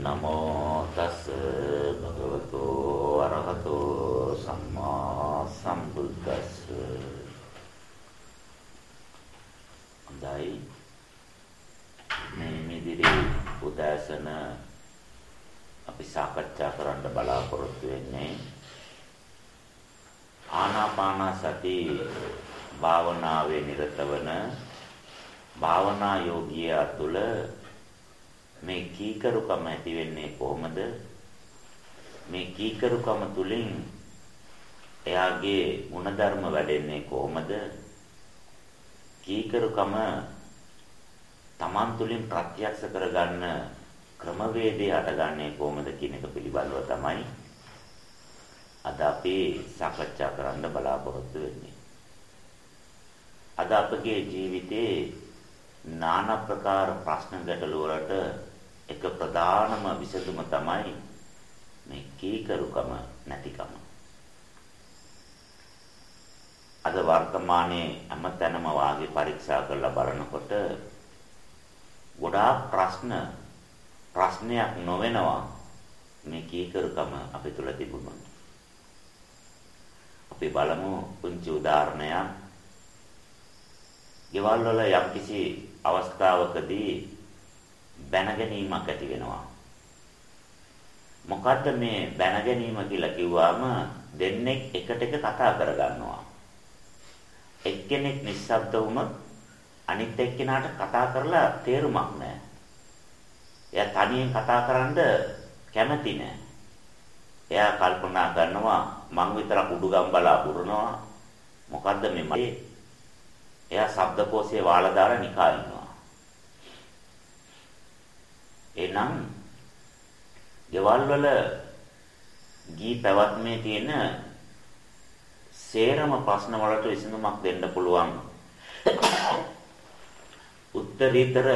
නමෝ තස් භගවතු අරහතෝ සම්මා සම්බුද්දස්ස. හොඳයි. මේ මිදිරි උදෑසන අපි සාකච්ඡා කරන්න බලාපොරොත්තු වෙන්නේ ආනාපාන සති භාවනාවේ නිරත වන භාවනා යෝගියා තුළ මේ කීකරුකම ඇති වෙන්නේ කොහොමද? මේ කීකරුකම තුලින් එයාගේ ಗುಣධර්ම වැඩෙන්නේ කොහොමද? කීකරුකම Taman තුලින් ප්‍රත්‍යක්ෂ කරගන්න ක්‍රමවේදය අටගන්නේ කොහොමද කියන එක පිළිබඳව තමයි අද අපි සාකච්ඡා කරන්න බලාපොරොත්තු වෙන්නේ. අද අපගේ ජීවිතේ নানা ප්‍රකාර ප්‍රශ්න ගැටලු වලට එක ප්‍රධානම විසඳුම තමයි මේ කීකරුකම නැතිකම. අද වර්තමානයේ හැමතැනම වාගේ පරීක්ෂා කරලා බලනකොට ගොඩාක් ප්‍රශ්න ප්‍රශ්නයක් නොවෙනවා මේ කීකරුකම අපි තුල තිබුණොත්. අපි බලමු පුංචි උදාහරණයක්. ගෙවල් වල යම්කිසි අවස්ථාවකදී බැන ගැනීමක් ඇති වෙනවා. මොකද්ද මේ බැන ගැනීම කියලා කිව්වම දෙන්නෙක් එකට එක කතා කරගන්නවා. එක්කෙනෙක් නිශ්ශබ්ද වුණොත් අනිත් එක්කෙනාට කතා කරලා තේරුමක් නැහැ. එයා තනියෙන් කතා කරන්න කැමති නැහැ. එයා කල්පනා කරනවා මං විතරක් උඩුගම් බලා පුරනවා. මොකද්ද මේ මගේ? එයා ශබ්දකෝෂයේ වාලා දාලා නිකා ඉන්නවා. එනම් ගෙවල් වල ගී පැවැත්මේ තියෙන සේරම ප්‍රශ්න වලට විසඳුමක් දෙන්න පුළුවන් උත්තරීතර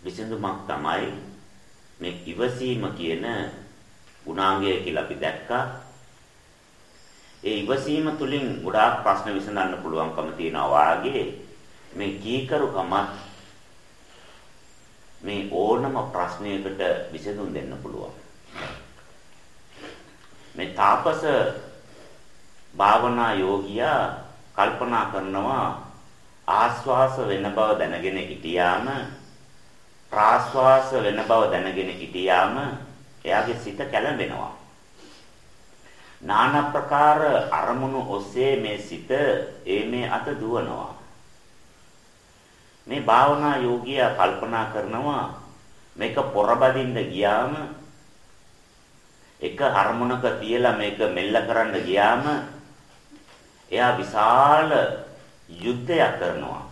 විසඳුමක් තමයි මේ ඉවසීම කියන ගුණාංගය කියලා අපි දැක්කා. ඒ ඉවසීම තුලින් ගොඩාක් ප්‍රශ්න විසඳන්න පුළුවන්කම තියෙනවා වාගේ මේ කීකරුකමත් මේ ඕනම ප්‍රශ්නයකට විසඳුම් දෙන්න පුළුවන්. මේ තාපස භාවනා යෝගියා කල්පනා කරනවා ආස්වාස වෙන බව දැනගෙන හිටියාම ප්‍රාස්වාස වෙන බව දැනගෙන හිටියාම එයාගේ සිත කැළඹෙනවා. নানা ප්‍රකාර අරමුණු ඔස්සේ මේ සිත ඒ මේ අත දුවනවා. මේ භාවනා යෝගියා කල්පනා කරනවා මේක පොරබදින්න ගියාම එක අරමුණක තියලා මේක මෙල්ල කරන්න ගියාම එයා විශාල යුද්ධයක් කරනවා.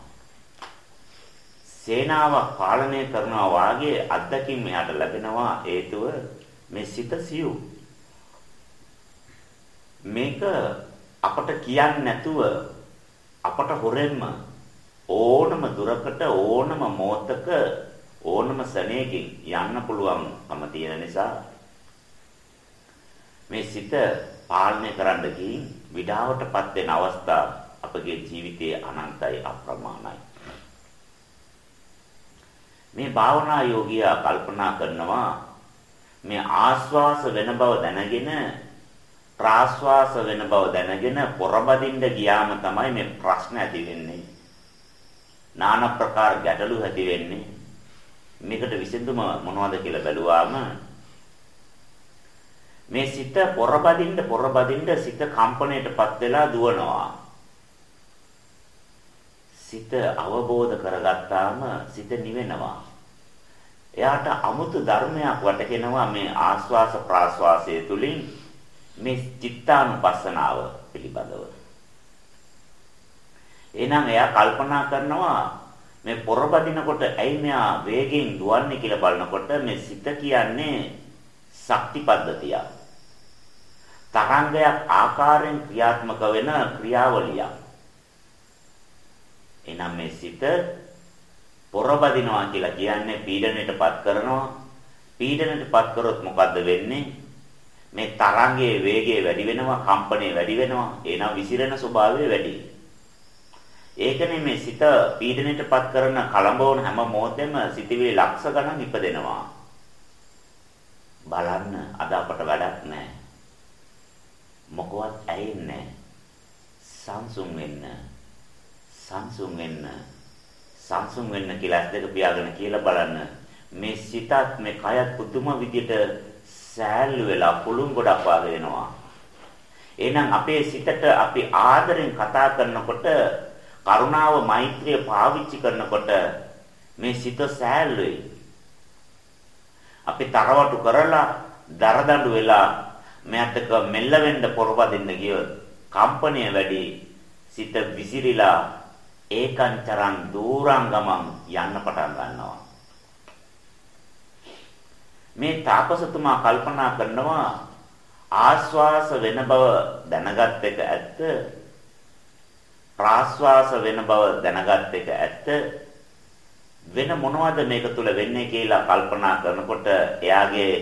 සේනාවක් පාලනය කරනවා වාගේ අත්දැකීම් එයාට ලැබෙනවා හේතුව මේ සිත සියු මේක අපට කියන්නේ නැතුව අපට හොරෙන්ම ඕනම දුරකට ඕනම මොහතක ඕනම සැනයකින් යන්න පුළුවන්කම තියෙන නිසා මේ සිත පාලනය කරන්න ගිහින් විඩාවටපත් වෙන අවස්ථා අපගේ ජීවිතයේ අනන්තයි අප්‍රමාණයි. මේ භාවනා යෝගියා කල්පනා කරනවා මේ ආස්වාස වෙන බව දැනගෙන ප්‍රාස්වාස වෙන බව දැනගෙන පොරබදින්න ගියාම තමයි මේ ප්‍රශ්න ඇති වෙන්නේ. নানা ප්‍රකාර ගැටලු ඇති වෙන්නේ මේකට විසඳුම මොනවද කියලා බැලුවාම මේ සිත පොරබදින්න පොරබදින්න සිත කම්පණයටපත් වෙලා දුවනවා. සිත අවබෝධ කරගත්තාම සිත නිවෙනවා. එයාට 아무තු ධර්මයක් වටහෙනවා මේ ආස්වාස ප්‍රාස්වාසය තුලින් මේ චිත්තානුපස්සනාව පිළිබඳව. එහෙනම් එයා කල්පනා කරනවා මේ පොරබදිනකොට ඇයි මෙයා වේගෙන් දුවන්නේ කියලා බලනකොට මේ සිත කියන්නේ ශක්ති පද්ධතිය. තරංගයක් ආකාරයෙන් ක්‍රියාත්මක වෙන ක්‍රියාවලියක්. එහෙනම් මේ සිත පොරබදිනවා කියලා කියන්නේ පීඩණයටපත් කරනවා. පීඩණයටපත් කරොත් මොකද්ද වෙන්නේ? මේ තරංගයේ වේගය වැඩි වෙනවා, කම්පණය වැඩි වෙනවා. එහෙනම් විසිරෙන ස්වභාවය වැඩි. ඒකනේ මේ සිත පීඩණයටපත් කරන කලඹවන හැම මොහොතෙම සිතවිලි ලක්ෂ ගණන් ඉපදෙනවා. බලන්න අද අපට වැඩක් නැහැ. මොකවත් ඇයෙන්නේ සංසුන් වෙන්න. සංසුන් වෙන්න. සංසුන් වෙන්න කියලා ඇස් දෙක පියාගෙන කියලා බලන්න. මේ සිතත් මේ කයත් පුදුම විදියට සෑල්ලු වෙලා පුළුන් ගොඩක් වාගේ වෙනවා. එහෙනම් අපේ සිතට අපි ආදරෙන් කතා කරනකොට කරුණාව මෛත්‍රිය පාවිච්චි කරනකොට මේ සිත සෑල්ලුයි. අපි තරවටු කරලා දරදඬු වෙලා මෙයත්ක මෙල්ල වෙන්න පොරවදින්න ගියොත් කම්පණය වැඩි සිත විසිරිලා ඒකංචරං දූරංගමං යන්න පටන් ගන්නවා. මේ තාපසතුමා කල්පනා කරනවා ආස්වාස වෙන බව දැනගත් එක ඇත්ත ප්‍රාස්වාස වෙන බව දැනගත් එක ඇත්ත වෙන මොනවද මේක තුල වෙන්නේ කියලා කල්පනා කරනකොට එයාගේ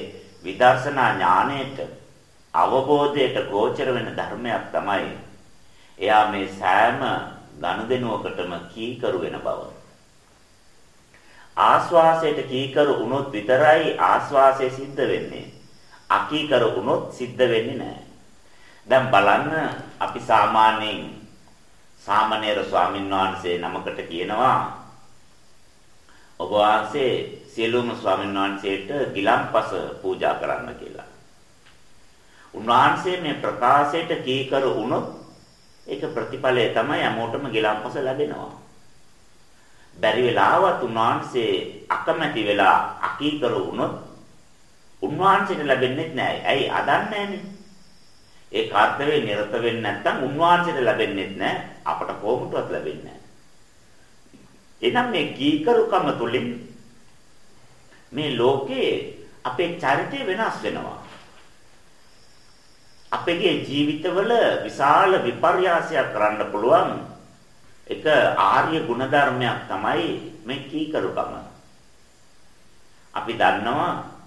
විදර්ශනා ඥාණයට අවබෝධයට ගෝචර වෙන ධර්මයක් තමයි එයා මේ සෑම ගනුදෙනුවකටම කීකරු වෙන බව. ආස්වාසයට කීකරු වුණොත් විතරයි ආස්වාසය සිද්ධ වෙන්නේ. අකීකරු වුණොත් සිද්ධ වෙන්නේ නැහැ. දැන් බලන්න අපි සාමාන්‍යයෙන් සාමණේර ස්වාමීන් වහන්සේ නමකට කියනවා ඔබ වහන්සේ සියලුම ස්වාමීන් වහන්සේට ගිලම්පස පූජා කරන්න කියලා. උන්වහන්සේ මේ ප්‍රකාශයට කීකරු වුණොත් ඒක ප්‍රතිඵලය තමයි හැමෝටම ගිලම්පස ලැබෙනවා. බැරි වෙලාවත් උන්වහන්සේ අකමැති වෙලා අකීකරු වුණොත් උන්වහන්සේට ලැබෙන්නේ නැහැ. ඇයි අදන්නේ නැහනේ. ඒ කාර්යවේ නිරත වෙන්නේ නැත්නම් උන්වහන්සේට ලැබෙන්නේ නැහැ. අපට කොහොමදවත් ලැබෙන්නේ නැහැ. එනම් මේ කීකරුකම තුලින් මේ ලෝකේ අපේ චරිතය වෙනස් වෙනවා. අපගේ ජීවිතවල විශාල විපර්යාසයක් කරන්න පුළුවන් එක ආර්ය ගුණධර්මයක් තමයි මේ කීකරුකම. අපි දන්නවා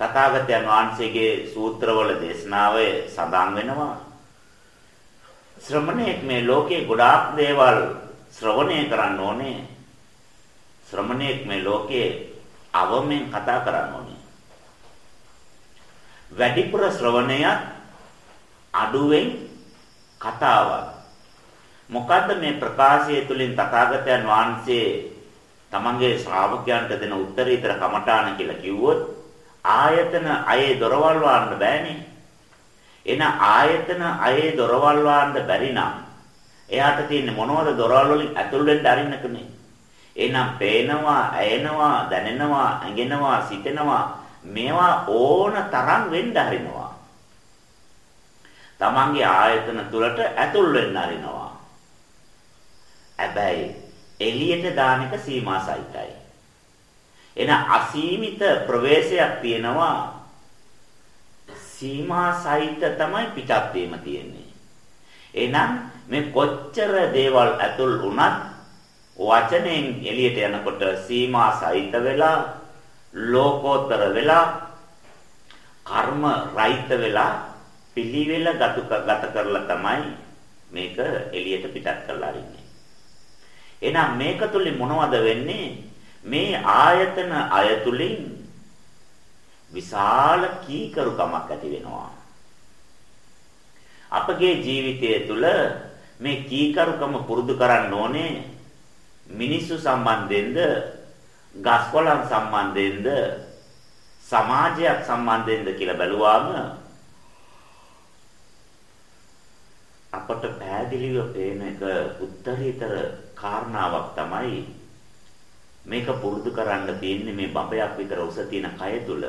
තථාගතයන් වහන්සේගේ සූත්‍රවල දේශනාවේ සඳහන් වෙනවා. ශ්‍රමණේක් මේ ලෝකේ ගොඩාක් දේවල් ශ්‍රවණය කරන්න ඕනේ. ශ්‍රමණේක් මේ ලෝකේ අවමෙන් කතා කරන්න ඕනේ. වැඩිපුර ශ්‍රවණයත් අඩුවෙන් කතාවක්. මොකද්ද මේ ප්‍රකාශය තුළින් තථාගතයන් වහන්සේ තමන්ගේ ශ්‍රාවකයන්ට දෙන උත්තරීතර කමඨාන කියලා කිව්වොත් ආයතන අයේ දොරවල් වහන්න බෑනේ. එන ආයතන අයේ දොරවල් වහන්න බැරි නම් එයාට තියෙන්නේ මොනවද දොරවල් වලින් ඇතුල් වෙන්න අරින්නකනේ. එහෙනම් පේනවා, ඇයෙනවා, දැනෙනවා, ඇඟෙනවා, සිතෙනවා මේවා ඕන තරම් වෙන්න හරිනවා. තමන්ගේ ආයතන තුලට ඇතුල් වෙන්න හරිනවා. හැබැයි එළියට දාන එක සීමා සහිතයි. එන අසීමිත ප්‍රවේශයක් තියෙනවා. සීමා සහිත තමයි පිටත් වීම තියෙන්නේ. එහෙනම් මේ කොච්චර දේවල් ඇතුල් වුණත් වචනෙන් එළියට යනකොට සීමා සහිත වෙලා ලෝකෝත්තර වෙලා කර්ම රහිත වෙලා පිළිවෙල ගත කරලා තමයි මේක එළියට පිටත් කරලා අරින්නේ. එහෙනම් මේක තුලින් මොනවද වෙන්නේ? මේ ආයතන අයතුලින් විශාල කීකරුකමක් ඇති වෙනවා. අපගේ ජීවිතය තුළ මේ කීකරුකම පුරුදු කරන්න ඕනේ මිනිස්සු සම්බන්ධයෙන්ද ගස්කොලන් සම්බන්ධයෙන්ද සමාජයක් සම්බන්ධයෙන්ද කියලා බැලුවාම අපට පැහැදිලිව පේන එක උත්තරීතර කාරණාවක් තමයි මේක පුරුදු කරන්න තියෙන්නේ මේ බඹයක් විතර උස තියෙන කය තුල.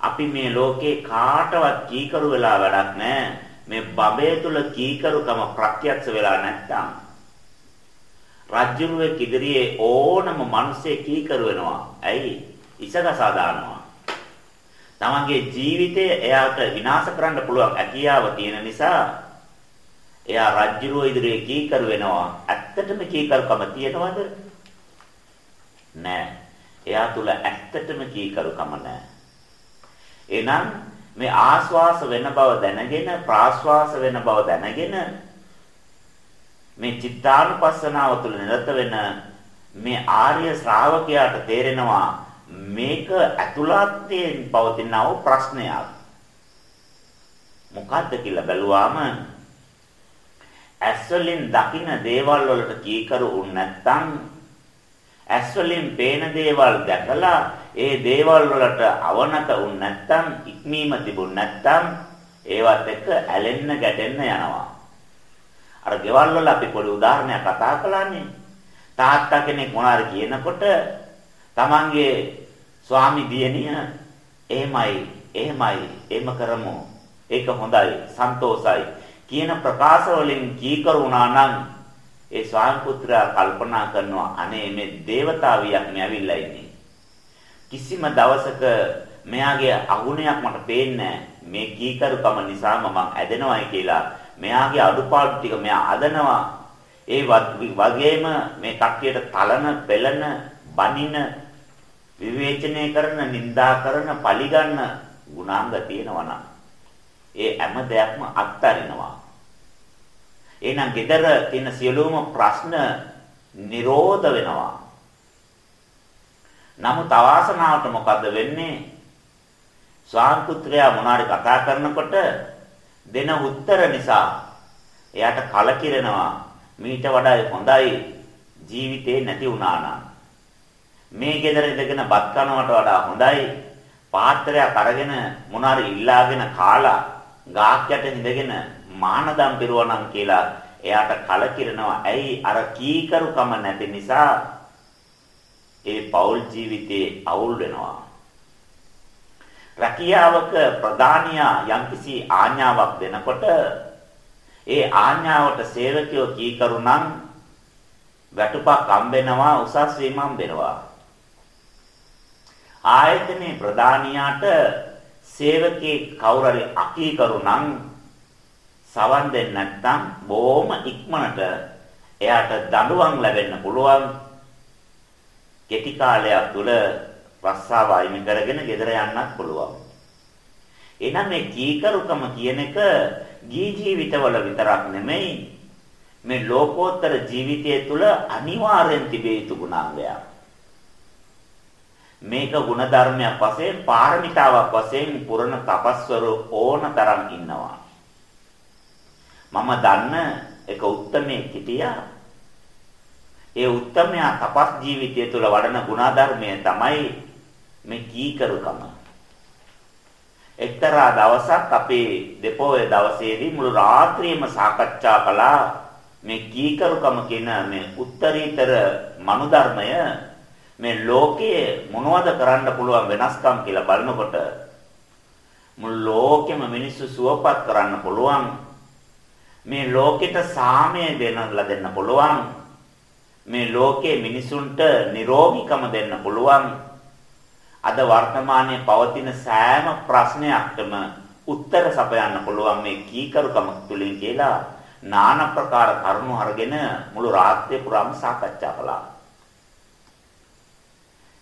අපි මේ ලෝකේ කාටවත් කීකරු වෙලා වැඩක් නැහැ. මේ බඹය තුල කීකරුකම ප්‍රත්‍යක්ෂ වෙලා නැත්තම් රාජ්‍යරුවේ කිදිරියේ ඕනම මිනිස්සේ කීකරු වෙනවා. ඇයි? ඉසගසා දානවා. තමන්ගේ ජීවිතය එයාට විනාශ කරන්න පුළුවන් හැකියාව තියෙන නිසා එයා රජ්ජුරුව ඉදිරියේ කීකරු වෙනවා. ඇත්තටම කීකරුකම තියෙනවද? නෑ. එයා තුල ඇත්තටම කීකරුකම නෑ. එහෙනම් මේ ආස්වාස වෙන බව දැනගෙන ප්‍රාස්වාස වෙන බව දැනගෙන මේ චිත්තානුපස්සනාව තුළ නිරත වෙන මේ ආර්ය ශ්‍රාවකයාට තේරෙනවා මේක ඇතුළත්යෙන් පවතිනා වූ ප්‍රශ්නයක්. මොකද්ද කියලා බැලුවාම ඇස් වලින් දකින දේවල් වලට කීකරු වුනේ නැත්නම් ඇස් වලින් පේන දේවල් දැකලා ඒ දේවල් වලට අවනත වුනේ නැත්නම් ඉක්මීම තිබුණ නැත්නම් ඒවත් එක්ක ඇලෙන්න ගැටෙන්න යනවා. අර ගෙවල් වල අපි පොඩි උදාහරණයක් කතා කළානේ. තාත්තා කෙනෙක් මොනාර කියනකොට තමන්ගේ ස්වාමි දියණිය එහෙමයි එහෙමයි එහෙම කරමු. ඒක හොඳයි සන්තෝසයි කියන ප්‍රකාශ වලින් කීකරුණා නම් ඒ ස්වාමි පුත්‍රයා කල්පනා කරනවා අනේ මේ దేవතාවියක් මේ ඇවිල්ලා ඉන්නේ. කිසිම දවසක මෙයාගේ අගුණයක් මට පේන්නේ මේ කීකරුකම නිසාම මං ඇදෙනවයි කියලා මෙයාගේ අඩුපාඩු ටික මෙයා අදනවා. ඒ වගේම මේ කට්ටියට තලන පෙළන බනින විවේචනය කරන නිඳා කරන පලිගන්න ගුණාංග තියෙනවා නම් ඒ හැම දෙයක්ම අත්හරිනවා. එහෙනම් gedara තියෙන සියලුම ප්‍රශ්න නිරෝධ වෙනවා. නමුත් අවාසනාවට මොකද වෙන්නේ? ස්වාමිපුත්‍රයා මොනාරි කතා කරනකොට දෙන උත්තර නිසා එයාට කලකිරෙනවා. මීට වඩා හොඳයි ජීවිතේ නැති වුණා නම්. මේ ගෙදර ඉඳගෙන බත් කනවට වඩා හොඳයි. පාත්‍රයක් අරගෙන මොනාරි ඉල්ලාගෙන කාලා ගාක් යට ඉඳගෙන මානදම් පිරුවනම් කියලා එයාට කලකිරෙනවා. ඇයි? අර කීකරුකම නැති නිසා ඒ පෞල් ජීවිතේ අවුල් වෙනවා. රැකියාවක ප්‍රධානියා යම්කිසි ආඥාවක් දෙනකොට ඒ ආඥාවට සේවකයෝ කීකරු නම් වැටුපක් හම්බෙනවා උසස් වීම හම්බෙනවා ආයතනයේ ප්‍රධානියාට සේවකේ කවුරුරි අකීකරු නම් සවන් දෙන්නේ නැත්නම් බොහොම ඉක්මනට එයාට දඬුවම් ලැබෙන්න පුළුවන් කෙටි කාලයක් තුල රස්සාව අයිමි කරගෙන ගෙදර යන්නත් පුළුවන්. එහෙනම් මේ කීකරුකම කියන එක ගී ජීවිතවල විතරක් නෙමෙයි මේ ලෝකෝත්තර ජීවිතය තුළ අනිවාර්යෙන් තිබේ යුතු ගුණාංගයක්. මේක ಗುಣධර්මයක් වශයෙන් පාරමිතාවක් වශයෙන් පුරණ තපස්වරු ඕනතරම් ඉන්නවා. මම දන්න එක උත්මේ හිටියා ඒ උත්තමයා තපස් ජීවිතය තුළ වඩන ගුණාධර්මය තමයි මේ කීකරුකම. එක්තරා දවසක් අපේ දෙපොයේ දවසේදී මුළු රාත්‍රියම සාකච්ඡා කළා මේ කීකරුකම කියන මේ උත්තරීතර මනුධර්මය මේ ලෝකයේ මොනවද කරන්න පුළුවන් වෙනස්කම් කියලා බලනකොට මුළු ලෝකෙම මිනිස්සු සුවපත් කරන්න පුළුවන් මේ ලෝකෙට සාමය දෙන්නලා දෙන්න පුළුවන් මේ ලෝකයේ මිනිසුන්ට නිරෝගීකම දෙන්න පුළුවන් අද වර්තමානයේ පවතින සෑම ප්‍රශ්නයක්ටම උත්තර සපයන්න පුළුවන් මේ කීකරුකම තුලින් කියලා নানা ප්‍රකාර කරුණු අරගෙන මුළු රාත්‍රිය පුරාම සාකච්ඡා කළා.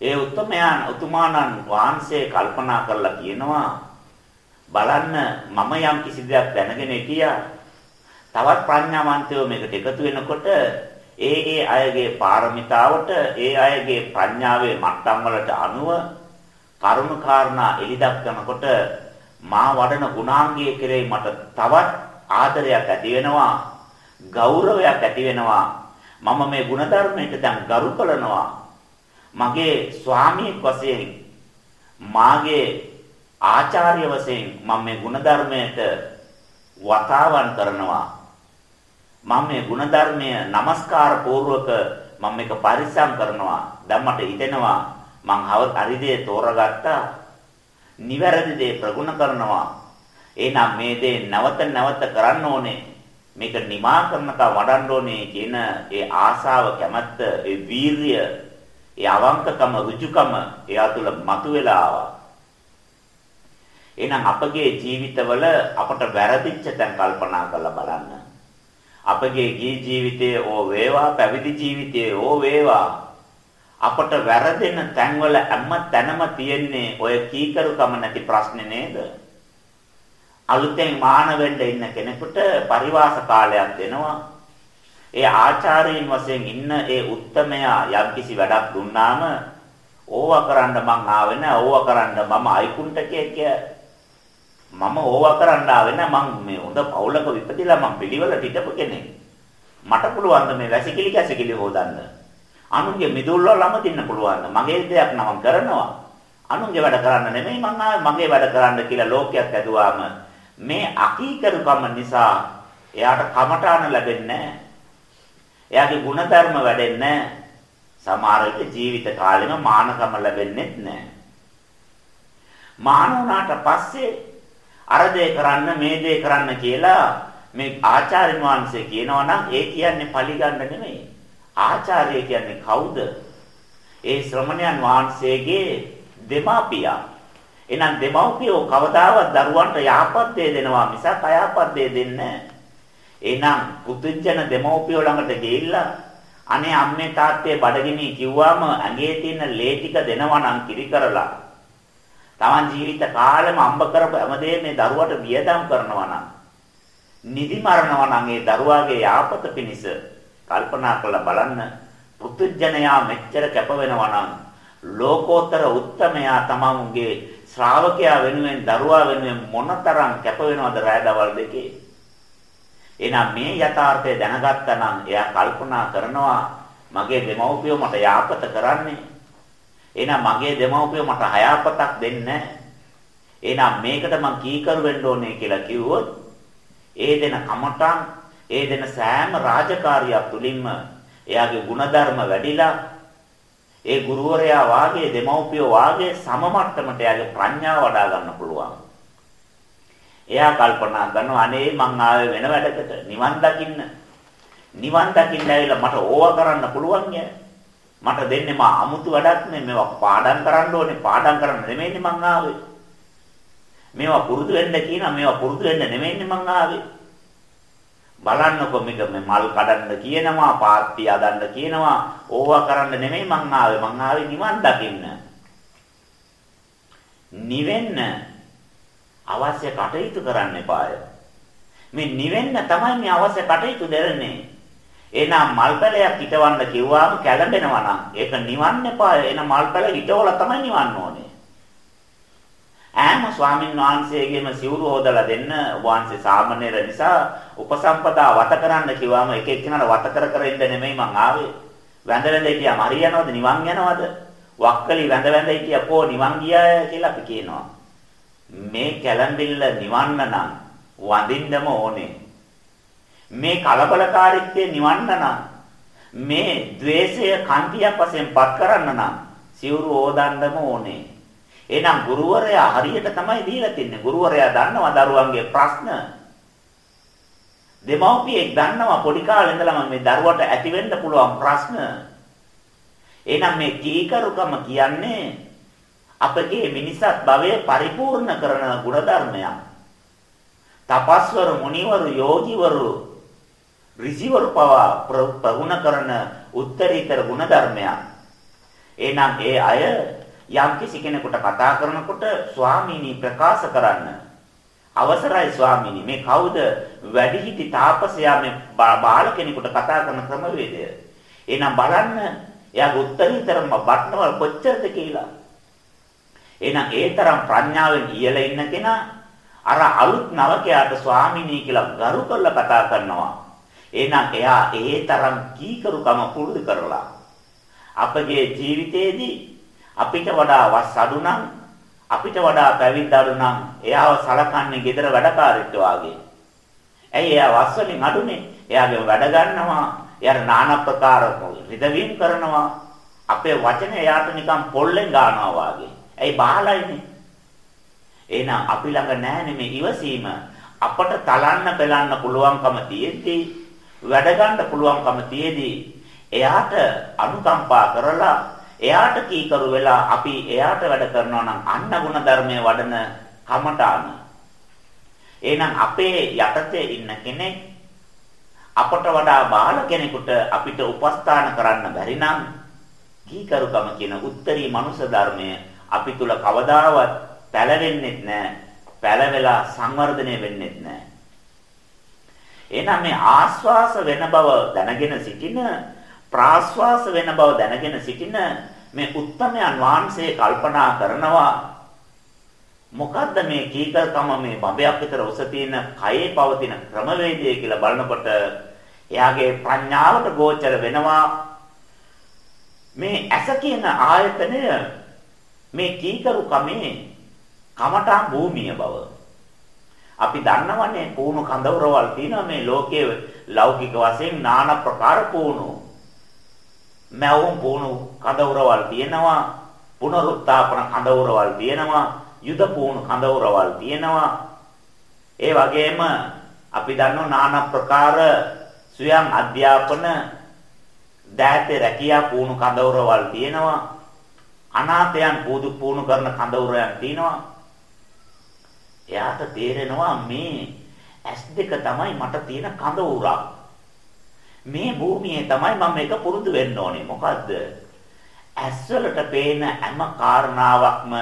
ඒ උත්තමයන් උතුමාණන් වහන්සේ කල්පනා කරලා කියනවා බලන්න මම යම් කිසි දෙයක් දැනගෙන හිටියා. තවත් ප්‍රඥාවන්තයෝ මේකට එකතු වෙනකොට ඒ ඒ අයගේ පාරමිතාවට ඒ අයගේ ප්‍රඥාවේ මට්ටම් වලට අනුව කරුණු කාරණා එලිදක් කරනකොට මා වඩන ගුණාංගයේ කෙරෙහි මට තවත් ආදරයක් ඇති වෙනවා ගෞරවයක් ඇති වෙනවා. මම මේ ಗುಣධර්මයට දැන් ගරු කරනවා. මගේ ස්වාමියෙක් වශයෙන් මාගේ ආචාර්ය වශයෙන් මම මේ ಗುಣධර්මයට වතාවන් කරනවා. මම මේ ಗುಣධර්මය নমස්කාර පූර්වක මම මේක පරිස්සම් කරනවා දැන් මට හිතෙනවා මං හරිදේ තෝරගත්තා නිවැරදි දේ ප්‍රගුණ කරනවා. එහෙනම් මේ දේ නැවත නැවත කරන්න ඕනේ. මේක නිමා කරනකම් වඩන්න ඕනේ කියන ඒ ආශාව කැමැත්ත ඒ වීරිය ඒ අවංකකම ඍජුකම එයා තුළ මතුවලා ආවා. එහෙනම් අපගේ ජීවිතවල අපට වැරදිච්ච තැන් කල්පනා කරලා බලන්න. අපගේ ගිහි ජීවිතයේ ඕ වේවා පැවිදි ජීවිතයේ ඕ වේවා අපට වැරදෙන තැන්වල හැම තැනම තියෙන්නේ ඔය කීකරුකම නැති ප්‍රශ්නේ නේද? අලුතෙන් මාන වෙන්න ඉන්න කෙනෙකුට පරිවාස කාලයක් දෙනවා. ඒ ආචාර්යයින් වශයෙන් ඉන්න ඒ උත්තමයා යම්කිසි වැඩක් දුන්නාම ඕවා කරන්න මං ආවේ නෑ. ඕවා කරන්න මම අයිකුන්ට කිය මම ඕවා කරන්න ආවේ නෑ. මං මේ හොඳ පවුලක විපදිලා මං පිළිවෙලට හිටපු කෙනෙක්. මට පුළුවන් මේ වැසිකිලි කැසිකිලි හොදන්න. අනුන්ගේ මිදුල් වල ළමදින්න පුළුවන්. මගේ දෙයක් නම් කරනවා. අනුන්ගේ වැඩ කරන්න නෙමෙයි මං ආවේ මගේ වැඩ කරන්න කියලා ලෝකයක් ඇදුවාම මේ අකීකරුකම නිසා එයාට කමඨාන ලැබෙන්නේ නැහැ. එයාගේ ಗುಣධර්ම වැඩෙන්නේ නැහැ. සමහර විට ජීවිත කාලෙම මානකම ලැබෙන්නේ නැහැ. මාන වුණාට පස්සේ අර දේ කරන්න මේ දේ කරන්න කියලා මේ ආචාර්ය වංශය කියනවා නම් ඒ කියන්නේ පරිගන්න නෙමෙයි. ආචාර්ය කියන්නේ කවුද? ඒ ශ්‍රමණයන් වහන්සේගේ දෙමාපියා. එහෙනම් දෙමව්පියෝ කවදාවත් දරුවන්ට යහපත් දේ දෙනවා මිසක් අයහපත් දේ දෙන්නේ නැහැ. එහෙනම් පුදුජන දෙමව්පියෝ ළඟට ගිහිල්ලා අනේ අම්මේ තාත්තේ බඩගිනි කිව්වම ඇඟේ තියෙන ලේ ටික දෙනවා නම් කිරි කරලා Taman ජීවිත කාලෙම අම්බ කරපු හැමදේම මේ දරුවට වියදම් කරනවා නම් නිදි මරනවා නම් ඒ දරුවාගේ යාපත පිණිස කල්පනා කරලා බලන්න පුදුජනයා මෙච්චර කැප වෙනවා නම් ලෝකෝත්තර උත්තමයා තමන්ගේ ශ්‍රාවකයා වෙනුවෙන් දරුවා වෙනුවෙන් මොනතරම් කැප වෙනවද රැය දවල් දෙකේ එහෙනම් මේ යථාර්ථය දැනගත්තා නම් එයා කල්පනා කරනවා මගේ දෙමව්පියෝ මට යාපත කරන්නේ. එහෙනම් මගේ දෙමව්පියෝ මට හයාපතක් දෙන්නේ එහෙනම් මේකට මං කීකරු වෙන්න ඕනේ කියලා කිව්වොත් ඒ දෙන කමටන් ඒ දෙන සෑම රාජකාරියක් තුලින්ම එයාගේ ಗುಣධර්ම වැඩිලා ඒ ගුරුවරයා වාගේ දෙමව්පියෝ වාගේ සම මට්ටමට එයාගේ ප්‍රඥාව වඩා ගන්න පුළුවන්. එයා කල්පනා කරනවා අනේ මං ආවේ වෙන වැඩකට නිවන් දකින්න. නිවන් දකින්න ඇවිල්ලා මට ඕවා කරන්න පුළුවන් මට දෙන්නේ මා අමුතු වැඩක් නේ මේවා පාඩම් කරන්න ඕනේ පාඩම් කරන්න නෙමෙයිනේ මං ආවේ. මේවා පුරුදු වෙන්න කියනවා මේවා පුරුදු වෙන්න නෙමෙයිනේ මං ආවේ. බලන්නකො මේක මේ මල් කඩන්න කියනවා පාත්ති අදන්න කියනවා ඕවා කරන්න නෙමෙයි මං ආවේ මං ආවේ නිවන් දකින්න. නිවෙන්න අවශ්‍ය කටයුතු කරන්න එපාය. මේ නිවෙන්න තමයි මේ අවශ්‍ය කටයුතු දෙරන්නේ. එහෙනම් මල්පැලයක් හිටවන්න කිව්වම කැළඹෙනවා නම් ඒක නිවන්න එපාය. එහෙනම් මල්පැල හිටවල තමයි නිවන්න ඕනේ. ඈම ස්වාමින් වහන්සේගෙම සිවුරු හොදලා දෙන්න වහන්සේ සාමණේර නිසා උපසම්පදා වත කරන්න කිව්වම එක එක්කෙනාට වත කර කර ඉන්න නෙමෙයි මං ආවේ. වැඳ වැඳ හිටියා මරියනවද නිවන් යනවද? වක්කලි වැඳ වැඳ හිටියා කෝ නිවන් ගියා කියලා අපි කියනවා. මේ කැළඹිල්ල නිවන්න නම් වඳින්නම ඕනේ. මේ කලබලකාරීත්වය නිවන්න නම් මේ द्वේෂය කන්තියක් වශයෙන් පත් කරන්න නම් සිවුරු ඕදන්නම ඕනේ. එහෙනම් ගුරුවරයා හරියට තමයි දීලා තින්නේ. ගුරුවරයා දන්නවා දරුවන්ගේ ප්‍රශ්න. දෙමව්පියෙක් දන්නවා පොඩි කාලේ ඉඳලම මේ දරුවට ඇති වෙන්න පුළුවන් ප්‍රශ්න. එහෙනම් මේ කීකරුකම කියන්නේ අපගේ මිනිසත් භවය පරිපූර්ණ කරන ගුණධර්මයන්. තපස්වරු මුනිවරු යෝගිවරු ඍෂිවරු පවා ප්‍රගුණ කරන උත්තරීතර ගුණධර්මයන්. එහෙනම් ඒ අය යම් කිසි කෙනෙකුට කතා කරනකොට ස්වාමීනි ප්‍රකාශ කරන්න අවසරයි ස්වාමීනි මේ කවුද වැඩිහිටි තාපසයා මේ බාල කෙනෙකුට කතා කරන ක්‍රමවේදය. එහෙනම් බලන්න එයාගේ උත්තරීතරම බට්නවල කොච්චරද කියලා. එහෙනම් ඒ තරම් ප්‍රඥාවෙන් ඉහළ ඉන්න කෙනා අර අලුත් නවකයාට ස්වාමිනී කියලා ගරු කරලා කතා කරනවා. එහෙනම් එයා ඒ තරම් කීකරුකම පුරුදු කරලා අපගේ ජීවිතයේදී අපිට වඩා වස් අඩු නම් අපිට වඩා පැවිද්ද අඩු නම් එයාව සලකන්නේ gedara වැඩකාරීත්ව වාගේ. ඇයි එයා වස් වලින් අඩුනේ? එයාගේ වැඩ ගන්නවා. එයාට নানা ප්‍රකාර රිදවීම් කරනවා. අපේ වචන එයාට නිකන් පොල්ලෙන් ගන්නවා වාගේ. ඇයි බාලයිනේ. එහෙනම් අපි ළඟ නැහැ මේ ඉවසීම. අපට තලන්න පෙලන්න පුළුවන්කම තියෙද්දී වැඩ ගන්න පුළුවන්කම තියෙද්දී එයාට අනුකම්පා කරලා එයාට කීකරු වෙලා අපි එයාට වැඩ කරනවා නම් අන්න ගුණ ධර්මයේ වඩන කමඨාන. එහෙනම් අපේ යටතේ ඉන්න කෙනෙක් අපට වඩා බාල කෙනෙකුට අපිට උපස්ථාන කරන්න බැරි නම් කීකරුකම කියන උත්තරී මනුෂ්‍ය ධර්මයේ අපි තුල කවදාවත් පැලවෙන්නේ නැහැ. පැලවෙලා සංවර්ධනය වෙන්නේ නැහැ. එහෙනම් මේ ආස්වාස වෙන බව දැනගෙන සිටින ප්‍රාස්වාස වෙන බව දැනගෙන සිටින මේ උත්තමයන් වහන්සේ කල්පනා කරනවා මොකද්ද මේ කීකරකම මේ බබයක් විතර උස තියෙන කයේ පවතින ක්‍රමවේදය කියලා බලනකොට එයාගේ ප්‍රඥාවට ගෝචර වෙනවා. මේ ඇස කියන ආයතනය මේ කීකරු කමේ කමඨා භූමිය බව. අපි දන්නවනේ පුණු කඳවුරවල් තියෙනවා මේ ලෝකයේ ලෞකික වශයෙන් নানা ප්‍රකාර පුණු මැවුම් පුණු කඳවුරවල් තියෙනවා පුනරුත්ථාපන කඳවුරවල් තියෙනවා යුද පුණු කඳවුරවල් තියෙනවා ඒ වගේම අපි දන්නවා নানা ප්‍රකාර ස්වයං අධ්‍යාපන දෑතේ රැකියා පුණු කඳවුරවල් තියෙනවා අනාථයන් පුදු පුණු කරන කඳවුරයන් තියෙනවා එයාට තේරෙනවා මේ S2 තමයි මට තියෙන කඳවුරක් මේ භූමියේ තමයි මම මේක පුරුදු වෙන්න ඕනේ. මොකද්ද? ඇස් වලට පේන හැම කාරණාවක්ම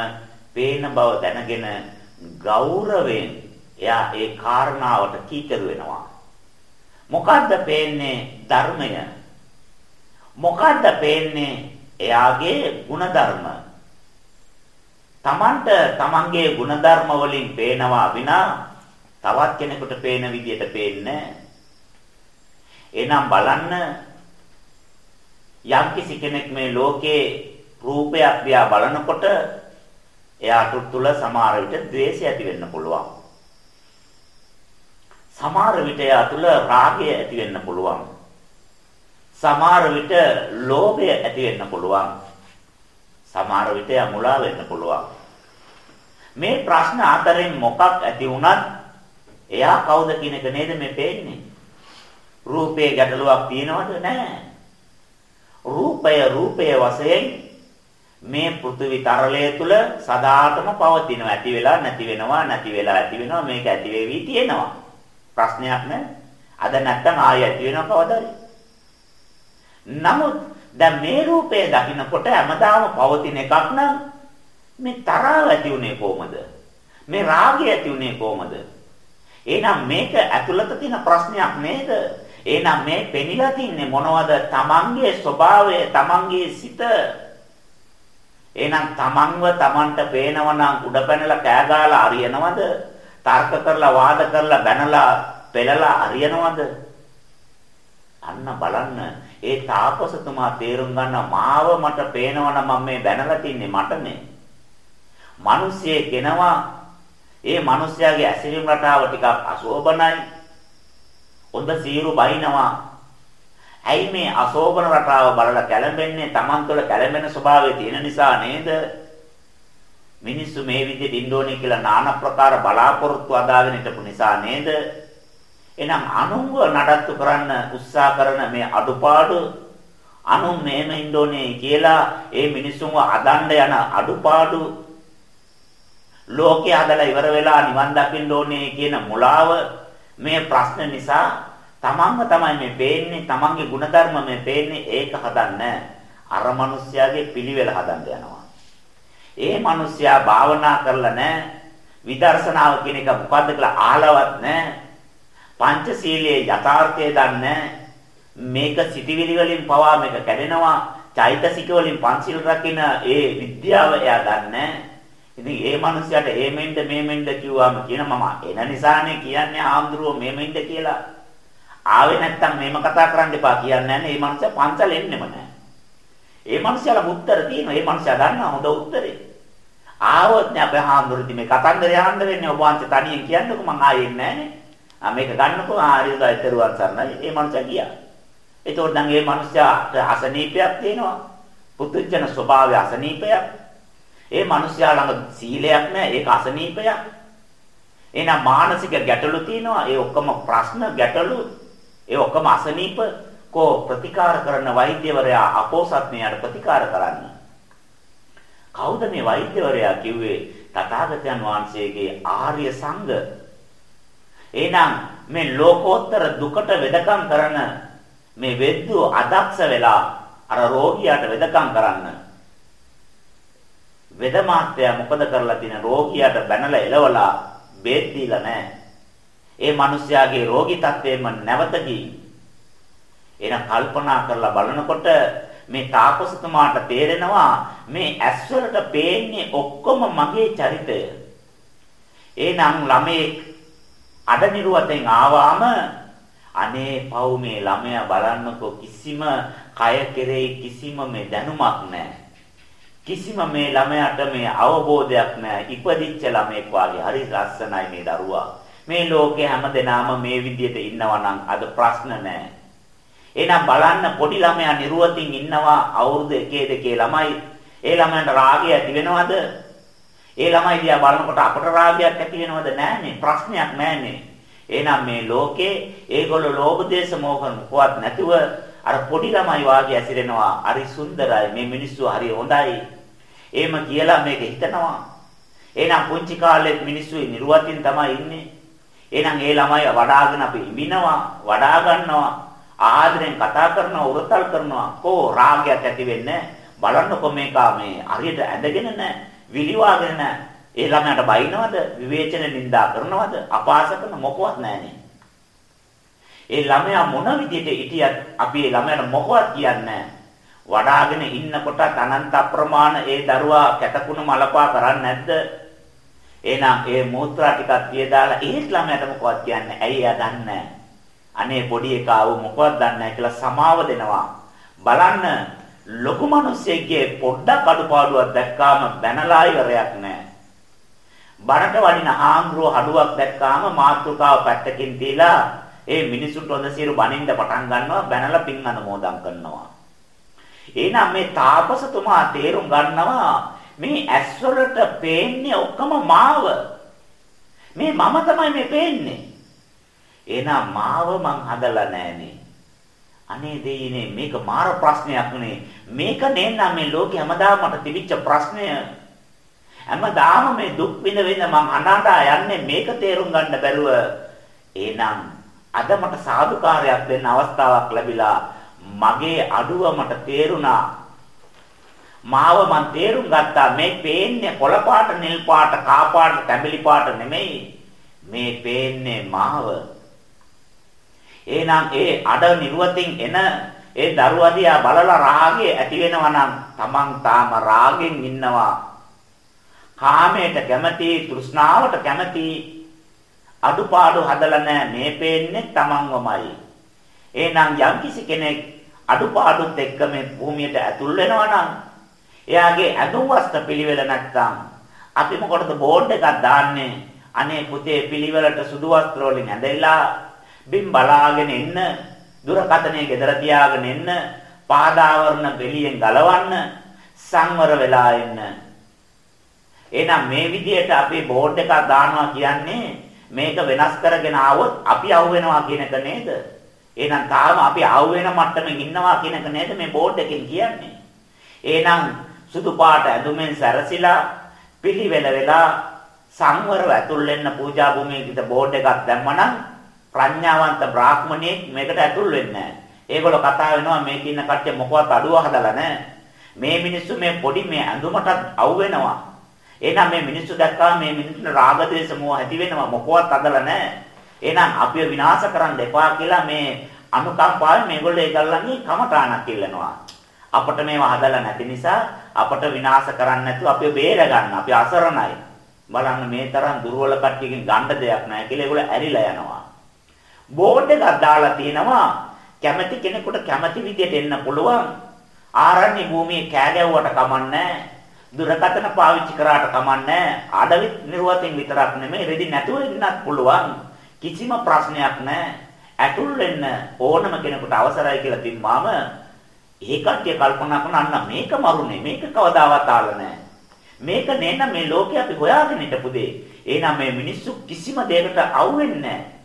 පේන බව දැනගෙන ගෞරවයෙන් එයා ඒ කාරණාවට කීකරු වෙනවා. මොකද්ද පේන්නේ ධර්මය? මොකද්ද පේන්නේ එයාගේ ಗುಣධර්ම? Tamanට Tamanගේ ಗುಣධර්ම වලින් පේනවා විනා තවත් කෙනෙකුට පේන විදියට පේන්නේ එහෙනම් බලන්න යම්කිසි කෙනෙක් මේ ලෝකේ රූපයක් දිහා බලනකොට එයාට තුල සමහර විට ද්වේෂය ඇති වෙන්න පුළුවන්. සමහර විට එයා තුල රාගය ඇති වෙන්න පුළුවන්. සමහර විට ලෝභය ඇති වෙන්න පුළුවන්. සමහර විට මුලා වෙන්න පුළුවන්. මේ ප්‍රශ්න අතරින් මොකක් ඇති වුණත් එයා කවුද කියන එක නේද මේ පේන්නේ. රූපේ ගැටලුවක් තියනවද නැහැ. රූපය රූපය වශයෙන් මේ පෘථිවි තරලය තුල සදාටම පවතිනවා. ඇති වෙලා නැති වෙනවා, නැති වෙලා ඇති වෙනවා. මේක ඇති වෙවි තියෙනවා. ප්‍රශ්නයක් නැහැ. අද නැත්තම් ආයෙ ඇති වෙනව කවදාද? නමුත් දැන් මේ රූපය දකින්නකොට හැමදාම පවතින එකක් නම් මේ තරහව ඇති උනේ කොහමද? මේ රාගය ඇති උනේ කොහමද? එහෙනම් මේක ඇතුළත තියෙන ප්‍රශ්නයක් නේද? එහෙනම් මේ පෙනිලා තින්නේ මොනවද? තමන්ගේ ස්වභාවය, තමන්ගේ සිත. එහෙනම් තමන්ව තමන්ට පේනවනම් උඩ පැනලා කෑ ගාලා අරියනවද? තර්ක කරලා වාද කරලා බැනලා පෙළලා අරියනවද? අන්න බලන්න ඒ තාපසතුමා තේරුම් ගන්න මාව මට පේනවනම් මම මේ බැනලා තින්නේ මටනේ. මිනිස්සේ කෙනවා ඒ මිනිස්යාගේ ඇසිරීම රටාව ටිකක් අශෝභනයි. හොඳ සීරු බයිනවා. ඇයි මේ අශෝභන රටාව බලලා කැළඹෙන්නේ? Taman තුළ කැළඹෙන ස්වභාවය තියෙන නිසා නේද? මිනිස්සු මේ විදිහට ඉන්න ඕනේ කියලා নানা ප්‍රකාර බලාපොරොත්තු අදාගෙන හිටපු නිසා නේද? එහෙනම් අනුන්ව නඩත්තු කරන්න උත්සාහ කරන මේ අඩුපාඩු අනුන් මේම ඉන්න ඕනේ කියලා ඒ මිනිස්සුන්ව අදණ්ඩ යන අඩුපාඩු ලෝකේ හදලා ඉවර වෙලා නිවන් දකින්න ඕනේ කියන මුලාව මේ ප්‍රශ්න නිසා තමන්ව තමයි මේ පේන්නේ තමන්ගේ ಗುಣධර්ම මේ පේන්නේ ඒක හදන්න. අර මිනිස්යාගේ පිළිවෙල හදන්න යනවා. ඒ මිනිස්යා භාවනා කරලා නැහැ විදර්ශනාව කියන එක මොකද්ද කියලා අහලවත් නැහැ. පංචශීලයේ යථාර්ථය දන්නේ මේක සිටිවිලි වලින් පවා මේක කැඩෙනවා චෛතසික වලින් පංචශීල රකින්න ඒ විද්‍යාව එයා දන්නේ. ඉතින් ඒ මනුස්සයාට ඒ මෙන්න මේ මෙන්න කිව්වම කියන මම එන නිසානේ කියන්නේ ආම්ද්‍රෝ මේ මෙන්න කියලා. ආවේ නැත්තම් මේම කතා කරන්න එපා කියන්නේ නැහැ. මේ මනුස්සයා පංචල එන්නෙම නැහැ. ඒ මනුස්සයාලා උත්තර තියෙනවා. ඒ මනුස්සයා දන්නා හොඳ උත්තරේ. ආවොත් නේ අපේ හාමුදුරුවෝ මේ කතන්දරය අහන්න වෙන්නේ ඔබ වහන්සේ තනියෙන් කියන්නකෝ මං ආයේ එන්නේ නැහනේ ආ මේක ගන්නකෝ ආරියදා ඊතරුවන් සරණයි. ඒ මනුස්සයා ගියා. ඒතකොට දැන් මේ මනුස්සයාට අසනීපයක් තියෙනවා. පුදුජන ස්වභාවය අසනීපයක්. ඒ මනුස්සයා ළඟ සීලයක් නැහැ. ඒක අසනීපයක්. එහෙනම් මානසික ගැටලු තියෙනවා. ඒ ඔක්කොම ප්‍රශ්න ගැටලු ඒ ඔක්කොම අසනීප කෝ ප්‍රතිකාර කරන වෛද්‍යවරයා අපෝසත්ණයට ප්‍රතිකාර කරන්න. කවුද මේ වෛද්‍යවරයා කිව්වේ? තථාගතයන් වහන්සේගේ ආර්ය සංඝ එහෙනම් මේ ලෝකෝත්තර දුකට වෙදකම් කරන මේ වෙද්දු අදක්ෂ වෙලා අර රෝගියාට වෙදකම් කරන්න. වෙදමාත්‍යා මොකද කරලා තියෙන රෝගියාට බැනලා එලවලා බේත් දීලා නැහැ. ඒ මිනිස්යාගේ රෝගී තත්ත්වෙම නැවත ගිහින් එන කල්පනා කරලා බලනකොට මේ තාපසතුමාට තේරෙනවා මේ ඇස්වලට පේන්නේ ඔක්කොම මගේ චරිතය. එහෙනම් ළමේ අඩ නිරුවතෙන් ආවාම අනේ පව් මේ ළමයා බලන්නකෝ කිසිම කය කෙරෙහි කිසිම මේ දැනුමක් නැහැ. කිසිම මේ ළමයාට මේ අවබෝධයක් නැහැ. ඉපදිච්ච ළමෙක් වාගේ හරි ලස්සනයි මේ දරුවා. මේ ලෝකේ හැමදෙනාම මේ විදිහට ඉන්නවා නම් අද ප්‍රශ්න නැහැ. එහෙනම් බලන්න පොඩි ළමයා නිර්වතින් ඉන්නවා අවුරුදු 1 2 ළමයි. ඒ ළමයන්ට රාගය ඇති වෙනවද? ඒ ළමයි දිහා බලනකොට අපට රාගයක් ඇති වෙනවද? නැහැනේ. ප්‍රශ්නයක් නැහැනේ. එහෙනම් මේ ලෝකේ ඒගොල්ලෝ ලෝභ දේශ මොහ මොකවත් නැතුව අර පොඩි ළමයි වාගේ ඇසිරෙනවා. හරි සුන්දරයි. මේ මිනිස්සු හරි හොඳයි. එහෙම කියලා මේක හිතනවා. එහෙනම් පුංචි කාලේ මිනිස්සු නිර්වතින් තමයි ඉන්නේ. එහෙනම් ඒ ළමයි වඩාගෙන අපි ඉමිනවා, වඩා ගන්නවා, ආදරෙන් කතා කරනවා, උරතල් කරනවා. කෝ රාගයක් ඇති වෙන්නේ බලන්නකො මේක මේ හරියට ඇඳගෙන නැහැ, විලිවාගෙන නැහැ. ඒ ළමයාට බයිනවද? විවේචන නින්දා කරනවද? අපහාස කරන මොකවත් නැහනේ. ඒ ළමයා මොන විදිහට හිටියත් අපි ඒ ළමයාට මොකවත් කියන්නේ වඩාගෙන ඉන්නකොට අනන්ත අප්‍රමාණ ඒ දරුවා කැතකුණු මලපා කරන්නේ නැද්ද? එහෙනම් ඒ මූත්‍රා ටිකක් තියදාලා ඒත් ළමයාට මොකවත් කියන්නේ. ඇයි එයා දන්නේ අනේ පොඩි එකා වු මොකවත් දන්නේ නැහැ කියලා සමාව දෙනවා. බලන්න ලොකු මිනිස්සෙක්ගේ පොඩ්ඩක් අඩුපාඩුවක් දැක්කාම බැනලා ඉවරයක් නැහැ. බරට වඩින ආම්රුව හඩුවක් දැක්කාම මාතෘකාව පැත්තකින් තියලා ඒ මිනිසුන්ට හොඳ සියලු බණින්න පටන් ගන්නවා බැනලා පින් අනුමෝදන් කරනවා. එහෙනම් මේ තාපසතුමා තේරුම් ගන්නවා මේ ඇස්වලට පේන්නේ ඔක්කොම මාව. මේ මම තමයි මේ පේන්නේ. එහෙනම් මාව මං හදලා නැහනේ. අනේ දෙයිනේ මේක මාර ප්‍රශ්නයක් නේ. මේක නේනම් මේ ලෝකේ හැමදාම මට තිබිච්ච ප්‍රශ්නය. හැමදාම මේ දුක් විඳ විඳ මං අනාථා යන්නේ මේක තේරුම් ගන්න බැරුව. එහෙනම් අද මට සාදුකාරයක් දෙන්න අවස්ථාවක් ලැබිලා මගේ අඩුව මට තේරුණා. මාව මං තේරුම් ගත්තා මේ පේන්නේ කොළ පාට නිල් පාට කා පාට තැඹිලි පාට නෙමෙයි. මේ පේන්නේ මාව. එහෙනම් ඒ අඩ නිර්වතින් එන ඒ දරුවා දිහා බලලා රාගය ඇති වෙනවා නම් තමන් තාම රාගෙන් ඉන්නවා. කාමයට කැමති, තෘෂ්ණාවට කැමති අඩුපාඩු හදලා නැහැ. මේ පේන්නේ තමන්වමයි. එහෙනම් යම්කිසි කෙනෙක් අඩුපාඩුත් එක්ක මේ භූමියට ඇතුල් වෙනවා නම් එයාගේ ඇඳුම් වස්ත්‍ර පිළිවෙල නැත්තම් අපි මොකටද බෝඩ් එකක් දාන්නේ? අනේ පුතේ පිළිවෙලට සුදු වස්ත්‍ර වලින් ඇඳලා බිම් බලාගෙන එන්න දුරකතනේ ගෙදර තියාගෙන එන්න පාදාවරණ බෙලියෙන් ගලවන්න සංවර වෙලා එන්න එහෙනම් මේ විදිහට අපි බෝඩ් එකක් දානවා කියන්නේ මේක වෙනස් කරගෙන ආවොත් අපි අවු වෙනවා කියන එක නේද? එහෙනම් තාම අපි අවු වෙන මට්ටමේ ඉන්නවා කියන එක නේද මේ බෝඩ් එකෙන් කියන්නේ? එහෙනම් සුදු පාට ඇඳුමෙන් සැරසිලා පිළිවෙල වෙලා සංවරව ඇතුල් වෙන්න පූජා භූමියකට බෝඩ් එකක් දැම්මනම් ප්‍රඥාවන්ත බ්‍රාහ්මණයෙක් මේකට ඇතුල් වෙන්නේ නැහැ. ඒගොල්ලෝ කතා වෙනවා මේක ඉන්න කට්ටිය මොකවත් අඩුව හදලා නැහැ. මේ මිනිස්සු මේ පොඩි මේ ඇඳුමටත් අවු වෙනවා. එහෙනම් මේ මිනිස්සු දැක්කම මේ මිනිස්සුන්ට රාග දේශ මොහ ඇති වෙනවා මොකවත් අදලා නැහැ. එහෙනම් අපිව විනාශ කරන්න එපා කියලා මේ අනුකම්පාවෙන් මේගොල්ලෝ ඒගොල්ලන්ගේ කමඨාණක් ඉල්ලනවා. අපිට මේවා හදලා නැති නිසා අපට විනාශ කරන්න නැතුව අපිව බේර ගන්න. අපි අසරණයි. බලන්න මේ තරම් දුර්වල කට්ටියකින් ගන්න දෙයක් නැහැ කියලා ඒගොල්ලෝ ඇරිලා යනවා. බෝඩ් එකක් දාලා තිනවා. කැමැති කෙනෙකුට කැමැති විදියට එන්න පුළුවන්. ආරණ්‍ය භූමියේ කෑ ගැව්වට කමන්නේ දුරකථන පාවිච්චි කරාට කමන්නේ අඩවි නිර්වතින් විතරක් නෙමෙයි රෙදි නැතුව ඉන්නත් පුළුවන්. කිසිම ප්‍රශ්නයක් නැහැ. ඇතුල් වෙන්න ඕනම කෙනෙකුට අවසරයි කියලා තිබ්බාම ඒ කට්ටිය කල්පනා කරන අන්න මේක මරුනේ. මේක කවදාවත් ආල නැහැ. මේක නේන මේ ලෝකේ අපි හොයාගෙන හිටපු දේ. එහෙනම් මේ මිනිස්සු කිසිම දෙයකට අවු වෙන්නේ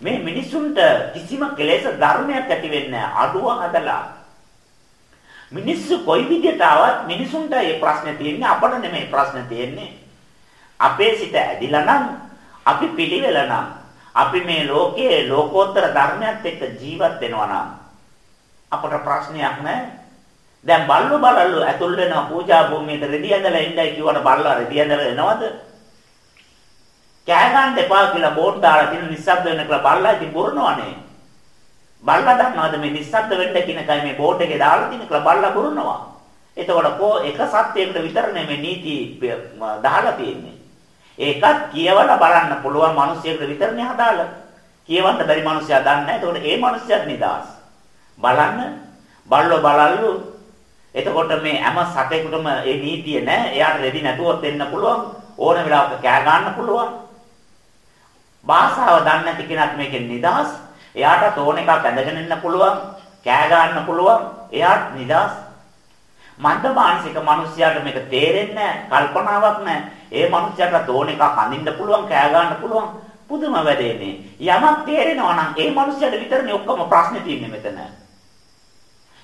මේ මිනිසුන්ට කිසිම කෙලෙස් ධර්මයක් ඇති වෙන්නේ අඩුව හදලා මිනිස්සු කොයි විදිහට ආවත් මිනිසුන්ට මේ ප්‍රශ්නේ තියෙන්නේ අපට නෙමෙයි ප්‍රශ්නේ තියෙන්නේ. අපේ සිත ඇදිලා නම් අපි පිළිවෙල නම් අපි මේ ලෝකයේ ලෝකෝත්තර ධර්මයත් එක්ක ජීවත් වෙනවා නම් අපට ප්‍රශ්නයක් නැහැ. දැන් බල්ලු බලල්ලු ඇතුල් වෙනවා පූජා භූමියට රෙදි ඇඳලා ඉන්නයි කිව්වට බල්ලා රෙදි ඇඳලා එනවද? කෑ ගන්න එපා කියලා බෝඩ් දාලා තියෙන නිස්සබ්ද වෙන්න කියලා බල්ලා ඉතින් පුරනවනේ. බල්ලා දන්නවද මේ නිස්සද්ද වෙන්න කියන කයි මේ බෝඩ් එකේ දාලා තියෙන කියලා බල්ලා බුරනවා. එතකොට කෝ එක සත්‍යයකට විතරනේ මේ නීති දාලා තියෙන්නේ. ඒකත් කියවලා බලන්න පුළුවන් මිනිස්සුන්ට විතරනේ හදාලා. කියවන්න බැරි මිනිස්සයා දන්නේ නැහැ. එතකොට ඒ මිනිස්සයාත් නිදාස්. බලන්න බල්ලෝ බලල්ලු. එතකොට මේ හැම සතෙකුටම ඒ නීතිය නැහැ. එයාට රෙදි නැතුවත් එන්න පුළුවන්. ඕන වෙලාවක කෑ ගන්න පුළුවන්. භාෂාව දන්නේ නැති කෙනෙක් මේකෙන් නිදාස්. එයාට තෝන එකක් ඇඳගෙන ඉන්න පුළුවන්. කෑ ගන්න පුළුවන්. එයාට නිදාස්. මන්ද මානසික මිනිස්යාට මේක තේරෙන්නේ නැහැ. කල්පනාවක් නැහැ. ඒ මිනිස්යාට තෝන එකක් අඳින්න පුළුවන්, කෑ ගන්න පුළුවන්. පුදුම වැඩේනේ. යමක් තේරෙනවා නම් ඒ මිනිස්යාට විතරනේ ඔක්කොම ප්‍රශ්නේ තියෙන්නේ මෙතන.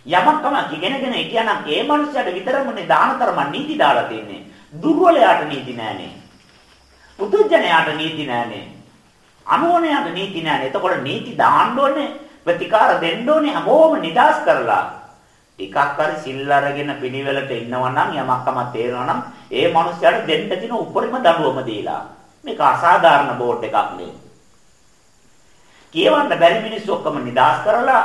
යමක් තමයි ඉගෙනගෙන හිටියානම් ඒ මිනිස්යාට විතරමනේ දානතරම නීති දාලා තියෙන්නේ. දුර්වලයාට නීති නැහනේ. පුදුජනයාට නීති නැහනේ. අනුවණයාට නීති නැහනේ. එතකොට නීති දාන්න ඕනේ, ප්‍රතිකාර දෙන්න ඕනේ හැමෝම නිදාස් කරලා. ටිකක් හරි සිල් අරගෙන පිළිවෙලට ඉන්නවා නම් යමක්ම තේරෙනවා නම් ඒ මිනිස්යාට දෙන්න තියෙන උපරිම දඬුවම දීලා. මේක අසාධාරණ බෝඩ් එකක් නේ. කියවන්න බැරි මිනිස්සු ඔක්කොම නිදාස් කරලා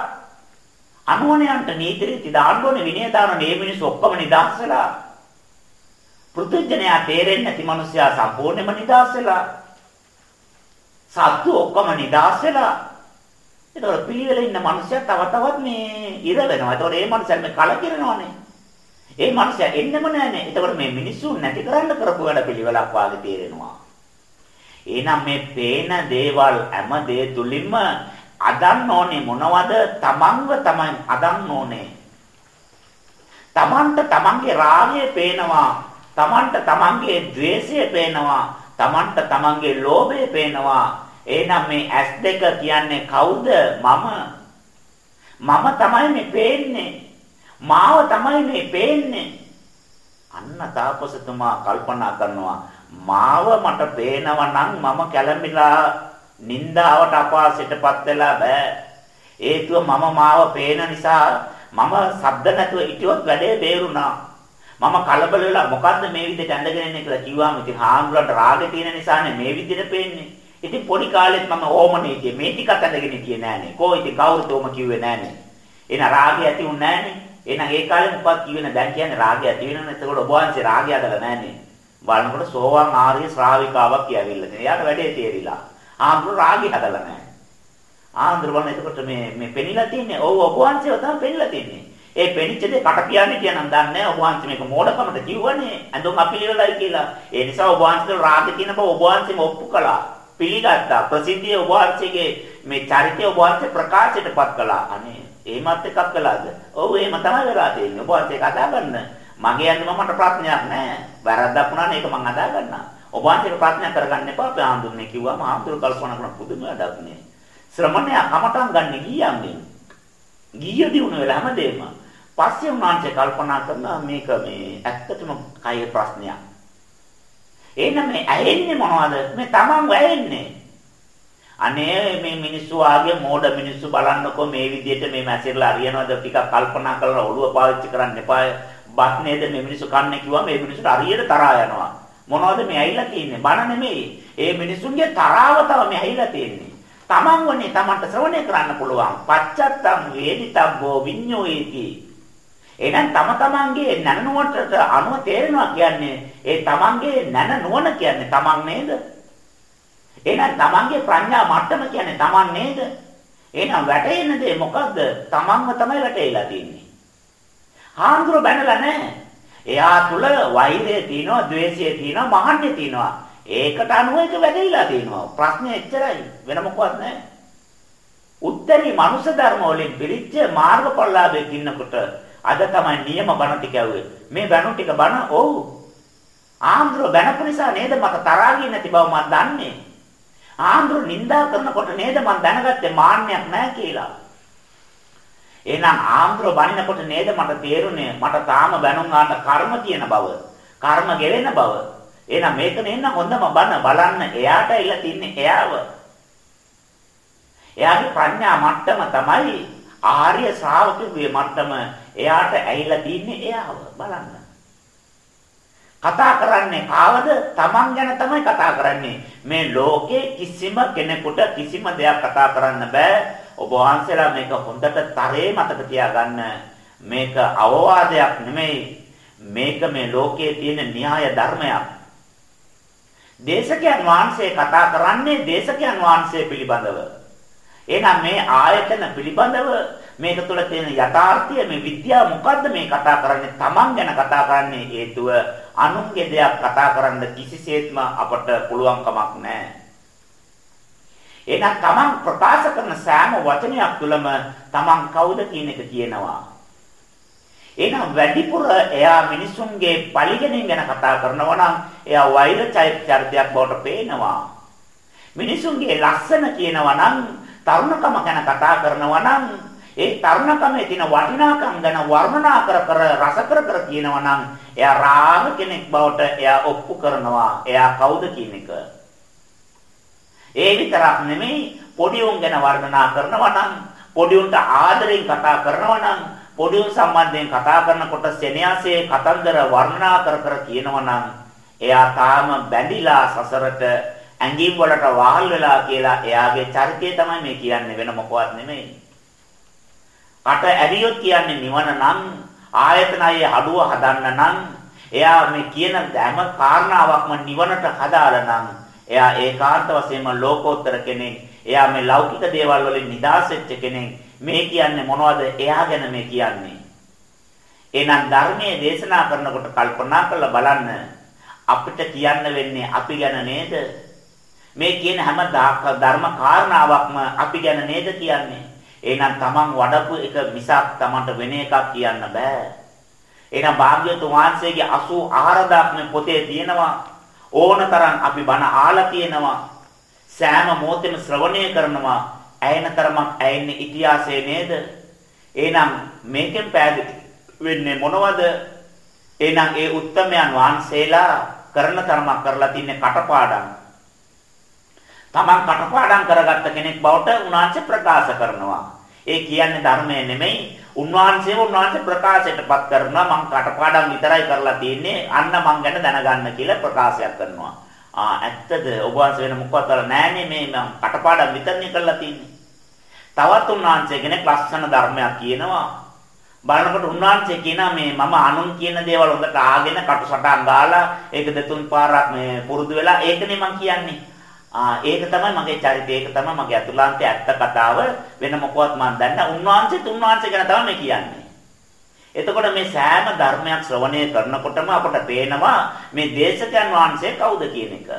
අනුවණයන්ට නීති රීති දාන්න ඕනේ විනය දාන මේ මිනිස්සු ඔක්කොම නිදාස් වෙලා පෘථුජනයා තේරෙන්නේ නැති මිනිස්සයා සම්පූර්ණයෙන්ම නිදාස් වෙලා සත්තු ඔක්කොම නිදාස් වෙලා ඒතකොට පිළිවෙල ඉන්න මිනිස්සයා තව තවත් මේ ඉර වෙනවා. ඒතකොට මේ මිනිස්සයා මේ කලකිරෙනවානේ. ඒ මිනිස්සයා එන්නෙම නැහනේ. ඒතකොට මේ මිනිස්සු නැති කරන්න කරපු වැඩ පිළිවෙලක් වාගේ තේරෙනවා. එහෙනම් මේ පේන දේවල් හැම දේ තුලින්ම අදන්න ඕනේ මොනවද? තමන්ව තමයි අදන්න ඕනේ. තමන්ට තමන්ගේ රාගය පේනවා. තමන්ට තමන්ගේ ద్వේෂය පේනවා. තමන්ට තමන්ගේ ලෝභය පේනවා. එහෙනම් මේ S2 කියන්නේ කවුද? මම. මම තමයි මේ පේන්නේ. මාව තමයි මේ පේන්නේ. අන්න තාපසතුමා කල්පනා කරනවා මාව මට පේනවා නම් මම කැළඹිලා නින්දාවට අපාසයටපත් වෙලා බෑ. හේතුව මම මාව පේන නිසා මම සද්ද නැතුව හිටියොත් වැඩේ බේරුණා. මම කලබල වෙලා මොකද්ද මේ විදිහට ඇඳගෙන ඉන්නේ කියලා කිව්වම ඉතින් හාමුදුරන්ට රාගෙ තියෙන නිසානේ මේ විදිහට පේන්නේ. ඉතින් පොඩි කාලෙත් මම ඕමනේ කියේ මේ ටිකත් ඇඳගෙන හිටියේ නෑනේ. කෝ ඉතින් කවුරුත් ඕම කිව්වේ නෑනේ. එන රාගය ඇති උන්නේ නෑනේ. එහෙනම් ඒ කාලේ මොකක්ද කියවෙන දැන් කියන්නේ රාගය ඇති වෙනවනේ. එතකොට ඔබ වහන්සේ රාගය අදලා නෑනේ. බලනකොට සෝවාන් ආර්ය ශ්‍රාවිකාවක් කියවිල්ල තියෙනවා. එයාට වැඩේ තේරිලා. ආන්දර රාගය හදලා නැහැ. ආන්දර බලන එතකොට මේ මේ පෙනිලා තියන්නේ. ඔව් ඔබ වහන්සේව තමයි පෙනිලා තියන්නේ. ඒ පෙනිච්ච දේ කට කියන්නේ කියනනම් දන්නේ නැහැ. ඔබ වහන්සේ මේක මෝඩකමට කිව්වනේ. ඇඳුම් අපිලිවලයි කියලා. ඒ නිසා ඔබ වහන්සේ රාගය කියන බව ඔබ වහන්සේම ඔප්පු කළා. පිළිගත්තා. ප්‍රසිද්ධිය ඔබ වහන්සේගේ මේ චරිතය ඔබ වහන්සේ ප්‍රකාශයටපත් කළා. අනේ එහෙමත් එකක් කළාද? ඔව් එහෙම තමයි වෙලා තියෙන්නේ. ඔබ වහන්සේ කතා කරන්න. මගේ ඇඳුම මට ප්‍රඥාවක් නැහැ. වැරද්දක් වුණා නේ ඒක මං අදා ගන්නවා. ඔබ වහන්සේට ප්‍රඥා කරගන්න එපා. අපි ආඳුන්නේ කිව්වම ආඳුර කල්පනා කරන පුදුම වැඩක් නේ. ශ්‍රමණයා කමටන් ගන්න ගියන්නේ. ගිය දිනුන වෙලා හැමදේම. පස්සේ උන්වහන්සේ කල්පනා කරනවා මේක මේ ඇත්තටම කය ප්‍රශ්නයක්. එහෙනම් මේ ඇහෙන්නේ මොනවද? මේ Taman වැයෙන්නේ. අනේ මේ මිනිස්සු ආගේ මෝඩ මිනිස්සු බලන්නකෝ මේ විදිහට මේ මැසිරලා හරියනවද ටිකක් කල්පනා කරලා ඔළුව පාවිච්චි කරන්න එපා. බත් නේද මේ මිනිස්සු කන්නේ කිව්වම මේ මිනිස්සුට හරියට තරහා යනවා. මොනවද මේ ඇවිල්ලා තියෙන්නේ? බන නෙමෙයි. ඒ මිනිස්සුන්ගේ තරාව තමයි මේ ඇවිල්ලා තියෙන්නේ. Taman වනේ Tamanට ශ්‍රවණය කරන්න පුළුවන්. පච්චත්තම් වේදිතබ්බෝ විඤ්ඤෝයේති. එහෙනම් තම තමන්ගේ නැනනුවටට අනුව තේරෙනවා කියන්නේ ඒ තමන්ගේ නැන නුවණ කියන්නේ තමන් නේද? එහෙනම් තමන්ගේ ප්‍රඥා මට්ටම කියන්නේ තමන් නේද? එහෙනම් වැටෙන දේ මොකද්ද? තමන්ව තමයි වැටේලා තියෙන්නේ. හාමුදුර බැනලා නැහැ. එයා තුල වෛරය තියෙනවා, ద్వේෂය තියෙනවා, මහන්නේ තියෙනවා. ඒකට අනුව එක වැදෙලා තියෙනවා. ප්‍රශ්නේ එච්චරයි. වෙන මොකවත් නැහැ. උත්තරී මනුෂ්‍ය ධර්ම වලින් පිළිච්ච මාර්ගඵලලාභයක ඉන්නකොට අද තමයි නියම බණ ටික ඇව්වේ. මේ බණ ටික බණ ඔව්. ආන්දර බැනපු නිසා නේද මට තරහා ගියේ නැති බව මම දන්නේ. ආන්දර නිඳා කරනකොට නේද මම දැනගත්තේ මාන්නයක් නැහැ කියලා. එහෙනම් ආම්ද්‍ර බණිනකොට නේද මට තේරුනේ මට තාම බැනුම් ගන්න කර්ම තියෙන බව. කර්ම ගෙවෙන බව. එහෙනම් මේක නෙන්න හොඳම බණ බලන්න එයාට ඉල්ල තින්නේ එයාව. එයාගේ ප්‍රඥා මට්ටම තමයි ආර්ය ශ්‍රාවකගේ මට්ටම. එයාට ඇහිලා තින්නේ එයාව බලන්න. කතා කරන්නේ කාවද? Taman ගැන තමයි කතා කරන්නේ. මේ ලෝකේ කිසිම කෙනෙකුට කිසිම දෙයක් කතා කරන්න බෑ. ඔබ වහන්සේලා මේක හොඳට තරේ මතක තියාගන්න. මේක අවවාදයක් නෙමෙයි. මේක මේ ලෝකයේ තියෙන න්‍යාය ධර්මයක්. දේශකයන් වහන්සේ කතා කරන්නේ දේශකයන් වහන්සේ පිළිබඳව. එහෙනම් මේ ආයතන පිළිබඳව මේක තුළ තියෙන යථාර්ථය මේ විද්‍යාව මොකද්ද මේ කතා කරන්නේ Taman ගැන කතා කරන්නේ හේතුව අනුන්ගේ දෙයක් කතා කරන්න කිසිසේත්ම අපට පුළුවන් කමක් නැහැ. එහෙනම් Taman ප්‍රකාශ කරන සෑම වචනයක් තුළම Taman කවුද කියන එක කියනවා. එහෙනම් වැඩිපුර එයා මිනිසුන්ගේ පරිගණන් ගැන කතා කරනවා නම් එයා වෛර චරිතයක් බවට පේනවා. මිනිසුන්ගේ ලස්සන කියනවා නම් තරුණකම ගැන කතා කරනවා නම් ඒ තරුණකමේ තියෙන වටිනාකම් ගැන වර්ණනා කර කර රස කර කර කියනවා නම් එයා රාග කෙනෙක් බවට එයා ඔප්පු කරනවා. එයා කවුද කියන එක. ඒ විතරක් නෙමෙයි පොඩි උන් ගැන වර්ණනා කරනවා නම් පොඩි උන්ට ආදරෙන් කතා කරනවා නම් පොඩි උන් සම්බන්ධයෙන් කතා කරනකොට සෙනෙහසේ කතන්දර වර්ණනා කර කර කියනවා නම් එයා තාම බැඳිලා සසරට ඇඟිම් වලට වහල් වෙලා කියලා එයාගේ චරිතය තමයි මේ කියන්නේ වෙන මොකවත් නෙමෙයි. කට ඇරියොත් කියන්නේ නිවන නම් ආයතනයේ හඩුව හදන්න නම් එයා මේ කියන හැම කාරණාවක්ම නිවනට හදාලා නම් එයා ඒකාන්ත වශයෙන්ම ලෝකෝත්තර කෙනෙක්. එයා මේ ලෞකික දේවල් වලින් නිදහස් වෙච්ච කෙනෙක්. මේ කියන්නේ මොනවද? එයා ගැන මේ කියන්නේ. එහෙනම් ධර්මයේ දේශනා කරනකොට කල්පනා කරලා බලන්න අපිට කියන්න වෙන්නේ අපි ගැන නේද? මේ කියන හැම ධර්ම කාරණාවක්ම අපි ගැන නේද කියන්නේ? එහෙනම් Taman වඩපු එක මිසක් Tamanට වෙන එකක් කියන්න බෑ. එහෙනම් භාග්‍යතුන් වහන්සේගේ 84ක් මේ පොතේ තියෙනවා. ඕනතරම් අපි බණ ආලා තියෙනවා. සෑම මොහොතෙම ශ්‍රවණය කරනවා. ඇයෙන තරමක් ඇයෙන්නේ ඉතිහාසයේ නේද? එහෙනම් මේකෙන් පැහැදිලි වෙන්නේ මොනවද? එහෙනම් ඒ උත්තමයන් වහන්සේලා කරන තරමක් කරලා තින්නේ කටපාඩම්. Taman කටපාඩම් කරගත්ත කෙනෙක් බවට උන්වහන්සේ ප්‍රකාශ කරනවා. ඒ කියන්නේ ධර්මය නෙමෙයි උන්වහන්සේම උන්වහන්සේ ප්‍රකාශයටපත් කරනවා මං කටපාඩම් විතරයි කරලා තියෙන්නේ අන්න මං ගැන දැනගන්න කියලා ප්‍රකාශයක් කරනවා. ආ ඇත්තද ඔබ වහන්සේ වෙන මොකවත් කරලා නෑනේ මේ මං කටපාඩම් විතරනේ කරලා තියෙන්නේ. තවත් උන්වහන්සේ කෙනෙක් ලස්සන ධර්මයක් කියනවා. බලනකොට උන්වහන්සේ කියනවා මේ මම අනුන් කියන දේවල් හොඳට ආගෙන කටුසටහන් ගාලා ඒක දෙතුන් පාරක් මේ පුරුදු වෙලා ඒකනේ මං කියන්නේ. ආ ඒක තමයි මගේ චරිතය ඒක තමයි මගේ අතුලාන්තයේ ඇත්ත කතාව වෙන මොකවත් මම දන්නේ උන්වහන්සේත් උන්වහන්සේ ගැන තමයි කියන්නේ. එතකොට මේ සෑම ධර්මයක් ශ්‍රවණය කරනකොටම අපට පේනවා මේ දේශකයන් වහන්සේ කවුද කියන එක.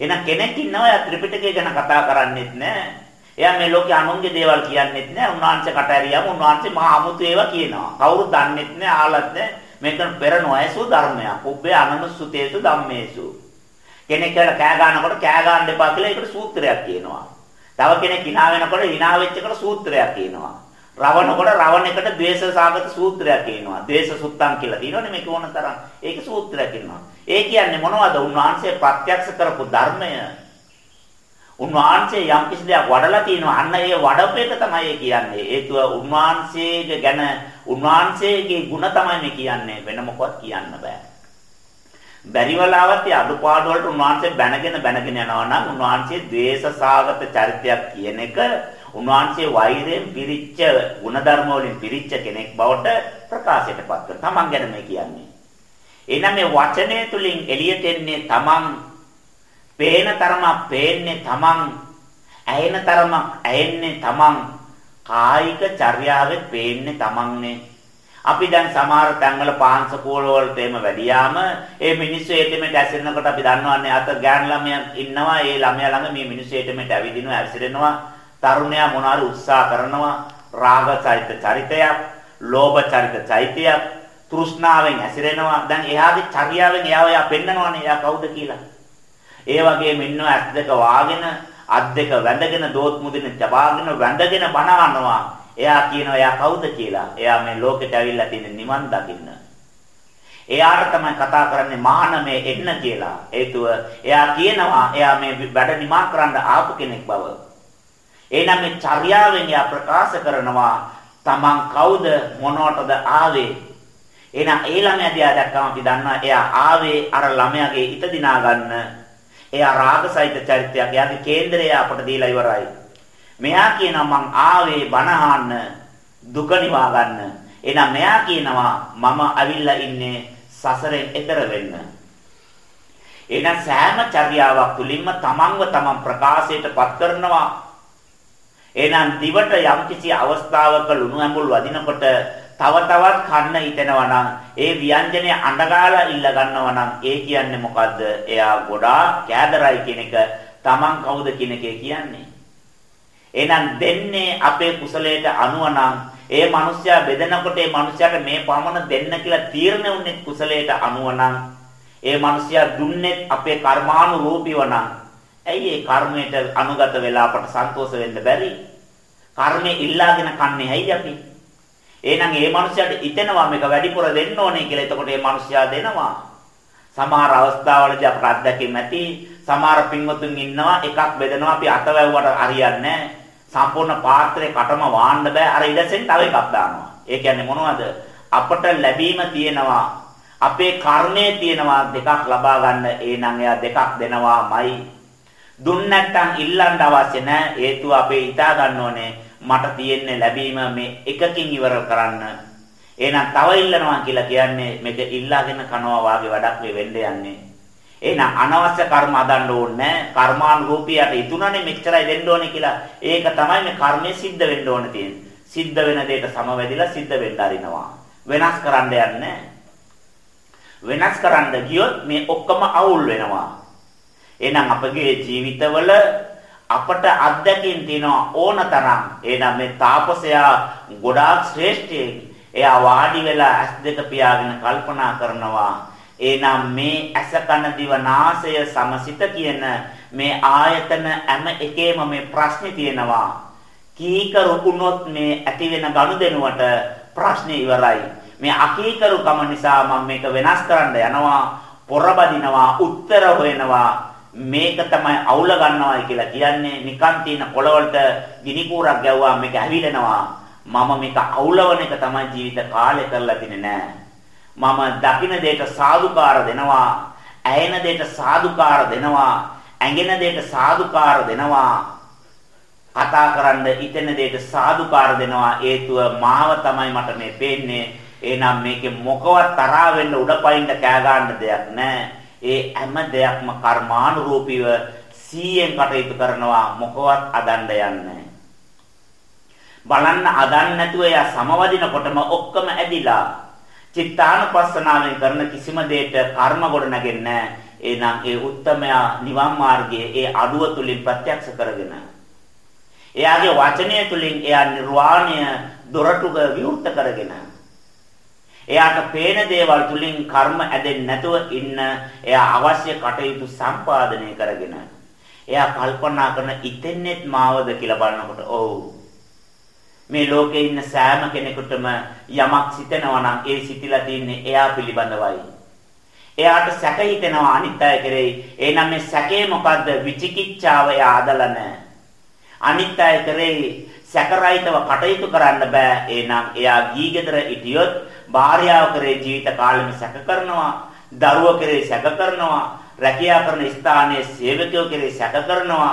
එහෙනම් කෙනෙක් ඉන්නවා යා ත්‍රිපිටකය ගැන කතා කරන්නේත් නැහැ. එයා මේ ලෝකේ අනුන්ගේ දේවල් කියන්නේත් නැහැ. උන්වහන්සේ කට ඇරියම උන්වහන්සේ මහා අමුතු ඒවා කියනවා. කවුරුත් දන්නේත් නැහැ ආලත් නැහැ. මේක පෙර නොයසු ධර්මයක්. උබ්බේ අනනුසුතේසු ධම්මේසු. කෙනෙක් කියලා කෑ ගන්නකොට කෑ ගන්න එපා කියලා ඒකට සූත්‍රයක් කියනවා. තව කෙනෙක් hina වෙනකොට hina වෙච්ච එකට සූත්‍රයක් කියනවා. රවණකොට රවණ එකට ද්වේෂ සාගත සූත්‍රයක් කියනවා. ද්වේෂ සුත්තම් කියලා තියෙනවනේ මේක ඕන තරම්. ඒක සූත්‍රයක් කියනවා. ඒ කියන්නේ මොනවද? උන්වහන්සේ ප්‍රත්‍යක්ෂ කරපු ධර්මය. උන්වහන්සේ යම් කිසි දෙයක් වඩලා තියෙනවා. අන්න ඒ වඩපු එක තමයි කියන්නේ. හේතුව උන්වහන්සේගේ ගැන උන්වහන්සේගේ ಗುಣ තමයි මේ කියන්නේ. වෙන මොකවත් කියන්න බෑ. බැරි වෙලාවත් ඒ අඩුපාඩු වලට උන්වහන්සේ බැනගෙන බැනගෙන යනවා නම් උන්වහන්සේ ද්වේෂසාගත චරිතයක් කියන එක උන්වහන්සේ වෛරයෙන් පිරිච්ච ಗುಣධර්ම වලින් පිරිච්ච කෙනෙක් බවට ප්‍රකාශයටපත් කරනවා. තමන් ගැන මේ කියන්නේ. එහෙනම් මේ වචනය තුලින් එළියට එන්නේ තමන් පේන තරමක් පේන්නේ තමන් ඇයෙන තරමක් ඇයෙන්නේ තමන් කායික චර්යාවෙත් පේන්නේ තමන්නේ අපි දැන් සමහර තැන්වල පාංශකෝල වලට එහෙම වැඩියාම ඒ මිනිස්සු ඒතෙමෙට ඇසිරෙනකොට අපි දන්නවන්නේ අත ගෑන් ළමයා ඉන්නවා. ඒ ළමයා ළඟ මේ මිනිස්සු ඒතෙමෙට ඇවිදිනවා ඇසිරෙනවා. තරුණයා මොනාරි උත්සාහ කරනවා? රාග චරිත චරිතයක් ලෝභ චරිත චෛත්‍යයක් තෘෂ්ණාවෙන් ඇසිරෙනවා. දැන් එයාගේ චර්යාවෙන් එයාව එයා පෙන්නනවනේ. එයා කවුද කියලා? ඒ වගේම ඉන්නවා ඇස් දෙක වාගෙන අත් දෙක වැඳගෙන දෝත් මුදින ජපාගෙන වැඳගෙන බනවනවා එයා කියනවා එයා කවුද කියලා. එයා මේ ලෝකෙට ඇවිල්ලා තියෙන නිවන් දකින්න. එයාට තමයි කතා කරන්නේ මහානමේ එන්න කියලා. හේතුව එයා කියනවා එයා මේ වැඩ නිමා කරන්න ආපු කෙනෙක් බව. එහෙනම් මේ චර්යාවෙන් එයා ප්‍රකාශ කරනවා තමන් කවුද මොනවටද ආවේ. එහෙනම් ඒ ළමයා දිහා දැක්කම අපි දන්නවා එයා ආවේ අර ළමයාගේ හිත දිනා ගන්න. එයා රාගසහිත චරිතයක්. එයාගේ කේන්දරය අපට දීලා ඉවරයි. මෙයා කියනවා මං ආවේ බණ දුක නිවා ගන්න. එහෙනම් මෙයා කියනවා මම අවිල්ලා ඉන්නේ සසරෙන් එතර වෙන්න. එහෙනම් සෑම චර්යාවක් තුලින්ම තමන්ව තමන් ප්‍රකාශයට පත් කරනවා. එහෙනම් දිවට යම්කිසි අවස්ථාවක ලුණු ඇඹුල් වදිනකොට තව තවත් කන්න හිතෙනවා නම් ඒ ව්‍යංජනය අඬගාලා ඉල්ල ගන්නවා නම් ඒ කියන්නේ මොකද්ද? එයා ගොඩාක් කෑදරයි කියන එක තමන් කවුද කියන එක කියන්නේ. එහෙනම් දෙන්නේ අපේ කුසලයට අනුව නම් ඒ මිනිස්සයා බෙදනකොට ඒ මිනිස්සයාට මේ පමණ දෙන්න කියලා තීරණය වුනේ කුසලයට අනුව නම් ඒ මිනිස්සයා දුන්නේ අපේ කර්මානුරූපීව නම් ඇයි ඒ කර්මයට අනුගත වෙලා අපට සන්තෝෂ වෙන්න බැරි? කර්මය ඉල්ලාගෙන කන්නේ ඇයි අපි? එහෙනම් ඒ මනුස්සයාට හිතෙනවා මේක වැඩිපුර දෙන්න ඕනේ කියලා. එතකොට මේ මනුස්සයා දෙනවා. සමහර අවස්ථාවලදී අපට අත්දැකීම් ඇති. සමහර පින්වතුන් ඉන්නවා එකක් බෙදනවා අපි අතවැව්වට හරියන්නේ සම්පූර්ණ පාත්‍රේ කටම වාන්න බෑ. අර ඉඩසෙන් තව එකක් දානවා. ඒ කියන්නේ මොනවද? අපට ලැබීම තියෙනවා. අපේ කර්මයේ තියෙනවා දෙකක් ලබා ගන්න. එහෙනම් එයා දෙකක් දෙනවාමයි. දුන්න නැත්නම් ඉල්ලන්න අවශ්‍ය නැහැ. හේතුව අපේ හිතා ගන්න ඕනේ මට තියෙන්නේ ලැබීම මේ එකකින් ඉවර කරන්න. එහෙනම් තව ඉල්ලනවා කියලා කියන්නේ මේක ඉල්ලාගෙන කනවා වාගේ වැඩක් වෙන්න යන්නේ. එහෙනම් අනවශ්‍ය කර්ම හදන්න ඕනේ කර්මානුරූපීයට ඉතුණනේ මෙච්චරයි දෙන්න ඕනේ කියලා. ඒක තමයි මේ කර්මය සිද්ධ වෙන්න ඕනේ තියෙන්නේ. සිද්ධ වෙන දෙයට සමවැදිලා සිද්ධ වෙන්න අරිනවා. වෙනස් කරන්න යන්නේ වෙනස් කරන්න ගියොත් මේ ඔක්කොම අවුල් වෙනවා. එහෙනම් අපගේ ජීවිතවල අපට අත්දැකීම් තියෙනවා ඕනතරම්. එහෙනම් මේ තාපසයා ගොඩාක් ශ්‍රේෂ්ඨයෙක්. එයා වාඩි වෙලා ඇස් දෙක පියාගෙන කල්පනා කරනවා. එහෙනම් මේ ඇස කන දිව නාසය සමසිත කියන මේ ආයතන හැම එකේම මේ ප්‍රශ්නේ තියෙනවා. කීකරු වුණොත් මේ ඇති වෙන ගනුදෙනුවට ප්‍රශ්නේ ඉවරයි. මේ අකීකරුකම නිසා මම මේක වෙනස් කරන්න යනවා. පොරබදිනවා, උත්තර හොයනවා. මේක තමයි අවුල ගන්නවායි කියලා කියන්නේ නිකන් තියෙන පොළවලට ගිනි කූරක් ගැව්වා මේක ඇවිලෙනවා මම මේක අවුලවන එක තමයි ජීවිත කාලය කරලා තින්නේ නෑ මම දකින දෙයට සාදුකාර දෙනවා ඇයෙන දෙයට සාදුකාර දෙනවා ඇඟෙන දෙයට සාදුකාර දෙනවා කතා කරන්න ඉතෙන දෙයට සාදුකාර දෙනවා. හේතුව මාව තමයි මට මේ පේන්නේ. එහෙනම් මේකේ මොකවත් තරහා වෙන්න උඩපයින්ද කෑ ගන්න දෙයක් නැහැ ඒ හැම දෙයක්ම කර්මානුරූපීව සීයෙන් කටයුතු කරනවා. මොකවත් අදණ්ඩ යන්නේ බලන්න අදන් නැතුව එයා සමවදිනකොටම ඔක්කොම ඇදිලා චිත්තානුපස්සනාවෙන් කරන කිසිම දෙයක කර්ම ගොඩ නැගෙන්නේ එහෙනම් ඒ උත්තමයා නිවන් මාර්ගයේ ඒ අඩුව තුලින් ප්‍රත්‍යක්ෂ කරගෙන එයාගේ වචනය තුලින් එයා නිර්වාණය දොරටුක විවෘත කරගෙන එයාට පේන දේවල් තුලින් කර්ම ඇදෙන්නේ නැතුව ඉන්න එයා අවශ්‍ය කටයුතු සම්පාදනය කරගෙන එයා කල්පනා කරන ඉතින්නෙත් මාවද කියලා බලනකොට ඔව්. මේ ලෝකේ ඉන්න සෑම කෙනෙකුටම යමක් සිතෙනවා නම් ඒ සිතිලා තින්නේ එයා පිළිබඳවයි. එයාට සැක හිතෙනවා අනිත් අය කෙරෙහි. එහෙනම් මේ සැකේ මොකද්ද? විචිකිච්ඡාව එයා අදලා නැහැ. අනිත් අය කෙරෙහි සැකරහිතව කටයුතු කරන්න බෑ. එහෙනම් එයා ගී ගෙදර හිටියොත් භාර්යාව කරේ ජීවිත කාලෙම සැක කරනවා, දරුවෝ කරේ සැක කරනවා, රැකියා කරන ස්ථානයේ සේවකයෝ කරේ සැක කරනවා,